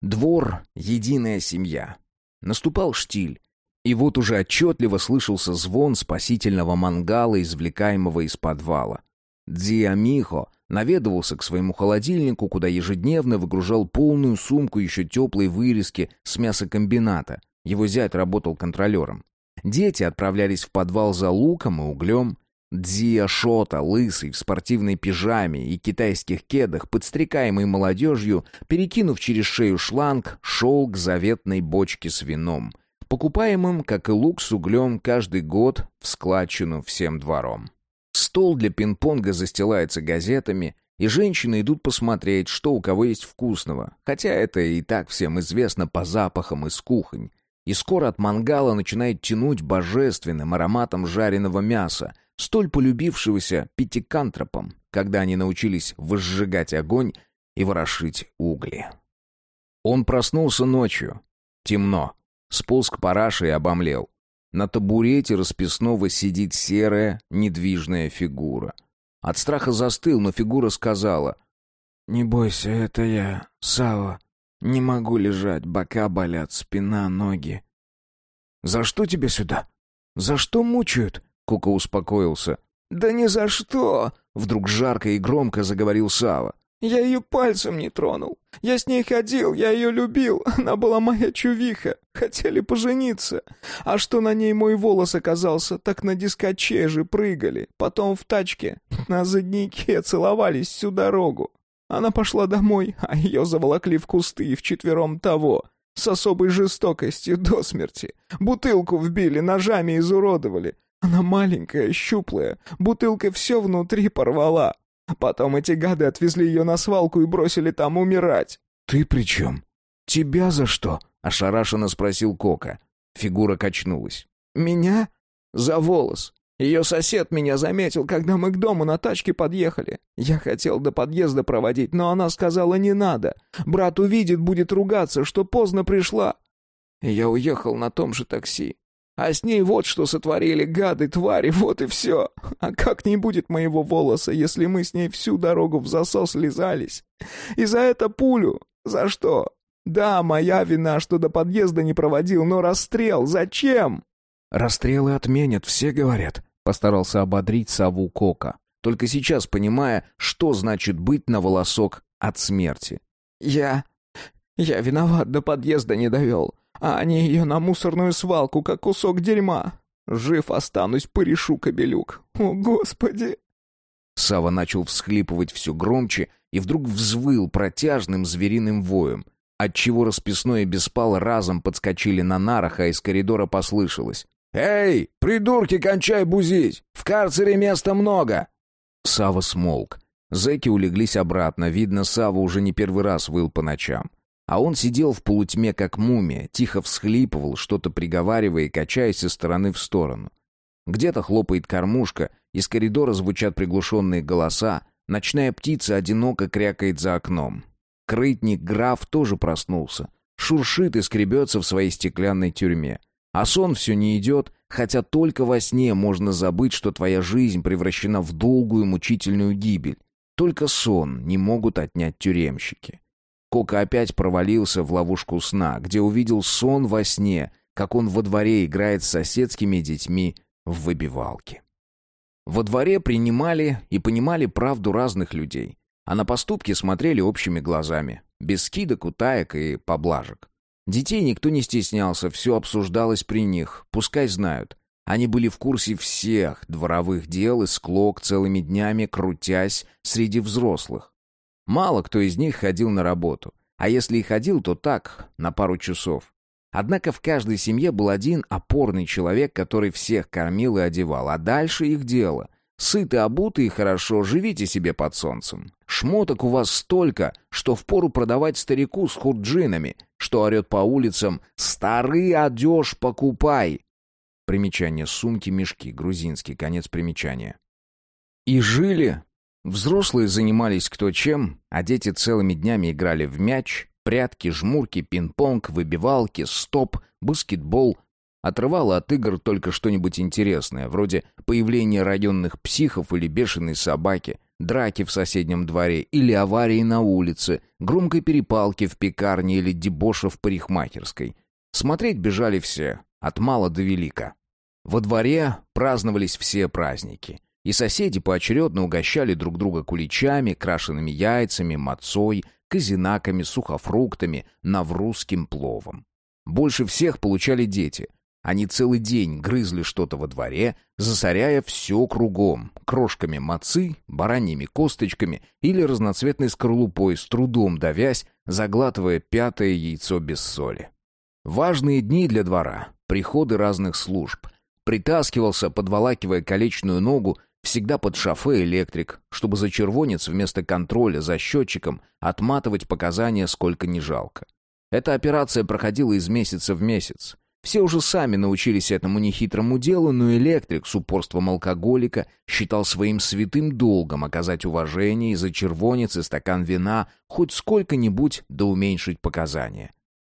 Двор — единая семья. Наступал штиль, и вот уже отчетливо слышался звон спасительного мангала, извлекаемого из подвала. Диамихо наведывался к своему холодильнику, куда ежедневно выгружал полную сумку еще теплой вырезки с мясокомбината. Его зять работал контролером. Дети отправлялись в подвал за луком и углем. Дзия Шота, лысый, в спортивной пижаме и китайских кедах, подстрекаемый молодежью, перекинув через шею шланг, шел к заветной бочке с вином — покупаемым, как и лук с углем, каждый год в складчину всем двором. Стол для пинг-понга застилается газетами, и женщины идут посмотреть, что у кого есть вкусного, хотя это и так всем известно по запахам из кухонь. И скоро от мангала начинает тянуть божественным ароматом жареного мяса, столь полюбившегося пятикантропам, когда они научились возжигать огонь и ворошить угли. Он проснулся ночью. Темно. Сполз к параше и обомлел. На табурете расписного сидит серая, недвижная фигура. От страха застыл, но фигура сказала. «Не бойся, это я, Сава. Не могу лежать, бока болят, спина, ноги». «За что тебе сюда? За что мучают?» Кука успокоился. «Да ни за что!» Вдруг жарко и громко заговорил Сава. Я ее пальцем не тронул. Я с ней ходил, я ее любил. Она была моя чувиха. Хотели пожениться. А что на ней мой волос оказался, так на дискоче же прыгали. Потом в тачке на заднике целовались всю дорогу. Она пошла домой, а ее заволокли в кусты и вчетвером того. С особой жестокостью до смерти. Бутылку вбили, ножами изуродовали. Она маленькая, щуплая. Бутылка все внутри порвала. Потом эти гады отвезли ее на свалку и бросили там умирать». «Ты при чем? Тебя за что?» — ошарашенно спросил Кока. Фигура качнулась. «Меня? За волос. Ее сосед меня заметил, когда мы к дому на тачке подъехали. Я хотел до подъезда проводить, но она сказала не надо. Брат увидит, будет ругаться, что поздно пришла. И я уехал на том же такси. А с ней вот что сотворили гады, твари, вот и все. А как не будет моего волоса, если мы с ней всю дорогу в засос лизались? И за это пулю? За что? Да, моя вина, что до подъезда не проводил, но расстрел зачем? Расстрелы отменят, все говорят. Постарался ободрить Саву Кока, только сейчас понимая, что значит быть на волосок от смерти. Я... я виноват, до подъезда не довел а они ее на мусорную свалку, как кусок дерьма. Жив останусь, порешу кобелюк. О, Господи!» Сава начал всхлипывать все громче и вдруг взвыл протяжным звериным воем, отчего расписной и беспал разом подскочили на нарах, а из коридора послышалось. «Эй, придурки, кончай бузить! В карцере места много!» Сава смолк. Зэки улеглись обратно, видно, Сава уже не первый раз выл по ночам. А он сидел в полутьме, как мумия, тихо всхлипывал, что-то приговаривая и качаясь из стороны в сторону. Где-то хлопает кормушка, из коридора звучат приглушенные голоса, ночная птица одиноко крякает за окном. Крытник граф тоже проснулся, шуршит и скребется в своей стеклянной тюрьме. А сон все не идет, хотя только во сне можно забыть, что твоя жизнь превращена в долгую мучительную гибель. Только сон не могут отнять тюремщики. Кока опять провалился в ловушку сна, где увидел сон во сне, как он во дворе играет с соседскими детьми в выбивалке. Во дворе принимали и понимали правду разных людей, а на поступки смотрели общими глазами, без скидок, утаек и поблажек. Детей никто не стеснялся, все обсуждалось при них, пускай знают. Они были в курсе всех дворовых дел и склок целыми днями, крутясь среди взрослых. Мало кто из них ходил на работу. А если и ходил, то так, на пару часов. Однако в каждой семье был один опорный человек, который всех кормил и одевал, а дальше их дело. Сыты, обуты и хорошо, живите себе под солнцем. Шмоток у вас столько, что впору продавать старику с хурджинами, что орет по улицам «Старый одежь покупай!» Примечание сумки, мешки, грузинский, конец примечания. И жили. Взрослые занимались кто чем, а дети целыми днями играли в мяч, прятки, жмурки, пинг-понг, выбивалки, стоп, баскетбол. Отрывало от игр только что-нибудь интересное, вроде появления районных психов или бешеной собаки, драки в соседнем дворе или аварии на улице, громкой перепалки в пекарне или дебоша в парикмахерской. Смотреть бежали все, от мала до велика. Во дворе праздновались все праздники. И соседи поочередно угощали друг друга куличами, крашенными яйцами, мацой, казинаками, сухофруктами, наврусским пловом. Больше всех получали дети. Они целый день грызли что-то во дворе, засоряя все кругом, крошками мацы, бараньими косточками или разноцветной скорлупой, с трудом давясь, заглатывая пятое яйцо без соли. Важные дни для двора, приходы разных служб. Притаскивался, подволакивая колечную ногу, всегда под шофе электрик, чтобы за червонец вместо контроля за счетчиком отматывать показания сколько ни жалко. Эта операция проходила из месяца в месяц. Все уже сами научились этому нехитрому делу, но электрик с упорством алкоголика считал своим святым долгом оказать уважение и за червонец и стакан вина хоть сколько-нибудь да уменьшить показания.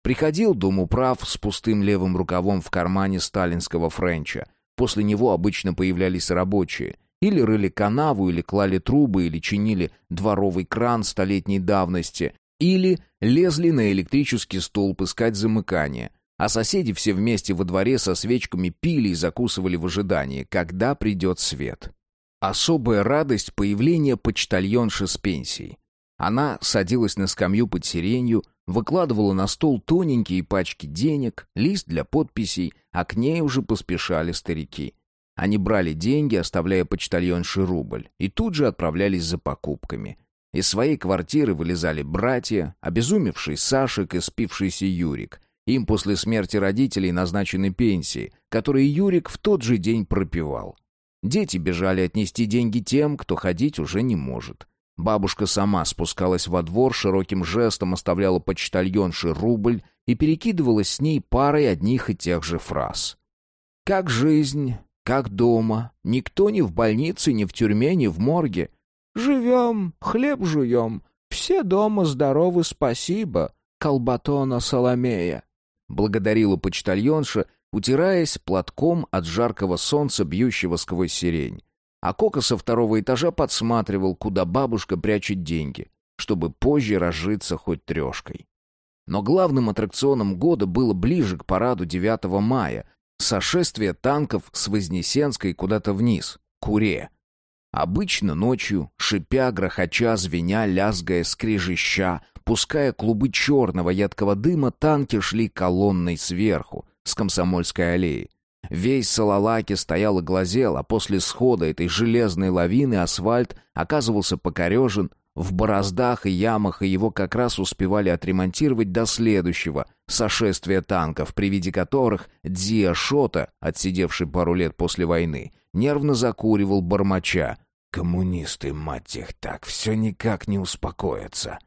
Приходил дом управ с пустым левым рукавом в кармане сталинского френча. После него обычно появлялись рабочие. Или рыли канаву, или клали трубы, или чинили дворовый кран столетней давности, или лезли на электрический столб искать замыкание. А соседи все вместе во дворе со свечками пили и закусывали в ожидании, когда придет свет. Особая радость появления почтальонши с пенсией. Она садилась на скамью под сиренью, выкладывала на стол тоненькие пачки денег, лист для подписей, а к ней уже поспешали старики. Они брали деньги, оставляя почтальонши рубль, и тут же отправлялись за покупками. Из своей квартиры вылезали братья, обезумевший Сашек и спившийся Юрик. Им после смерти родителей назначены пенсии, которые Юрик в тот же день пропивал. Дети бежали отнести деньги тем, кто ходить уже не может. Бабушка сама спускалась во двор, широким жестом оставляла почтальонше рубль и перекидывалась с ней парой одних и тех же фраз. «Как жизнь, как дома, никто ни в больнице, ни в тюрьме, ни в морге. Живем, хлеб жуем, все дома здоровы, спасибо, колбатона Соломея». Благодарила почтальонша, утираясь платком от жаркого солнца, бьющего сквозь сирень. А Кока со второго этажа подсматривал, куда бабушка прячет деньги, чтобы позже разжиться хоть трешкой. Но главным аттракционом года было ближе к параду 9 мая, сошествие танков с Вознесенской куда-то вниз, к Уре. Обычно ночью, шипя, грохоча, звеня, лязгая, скрежеща, пуская клубы черного едкого дыма, танки шли колонной сверху, с Комсомольской аллеи. Весь Салалаки стоял и глазел, а после схода этой железной лавины асфальт оказывался покорежен, в бороздах и ямах, его как раз успевали отремонтировать до следующего сошествия танков, при виде которых Дзия Шота, отсидевший пару лет после войны, нервно закуривал бормоча. «Коммунисты, мать их, так все никак не успокоятся».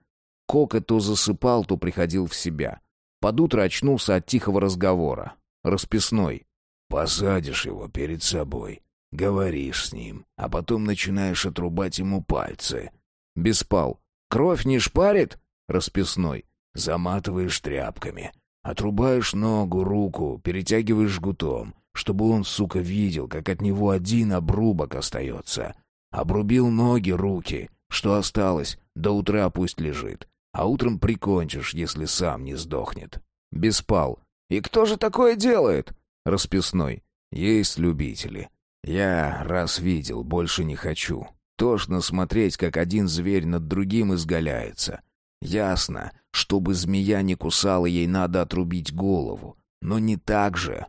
Кока то засыпал, то приходил в себя. Под утро очнулся от тихого разговора. Расписной. Посадишь его перед собой, говоришь с ним, а потом начинаешь отрубать ему пальцы. Беспал. Кровь не шпарит? Расписной. Заматываешь тряпками. Отрубаешь ногу, руку, перетягиваешь жгутом, чтобы он, сука, видел, как от него один обрубок остается. Обрубил ноги, руки. Что осталось, до утра пусть лежит. А утром прикончишь, если сам не сдохнет. Беспал. И кто же такое делает? Расписной. Есть любители. Я раз видел, больше не хочу. Тошно смотреть, как один зверь над другим изгаляется. Ясно, чтобы змея не кусала, ей надо отрубить голову. Но не так же.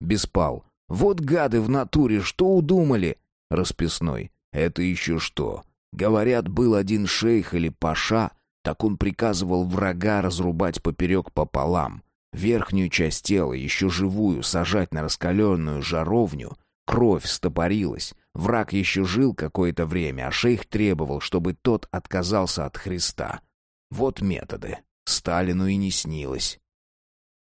Беспал. Вот гады в натуре, что удумали? Расписной. Это еще что? Говорят, был один шейх или паша, так он приказывал врага разрубать поперек пополам. Верхнюю часть тела, еще живую, сажать на раскаленную жаровню. Кровь стопорилась. Враг еще жил какое-то время, а шейх требовал, чтобы тот отказался от Христа. Вот методы. Сталину и не снилось.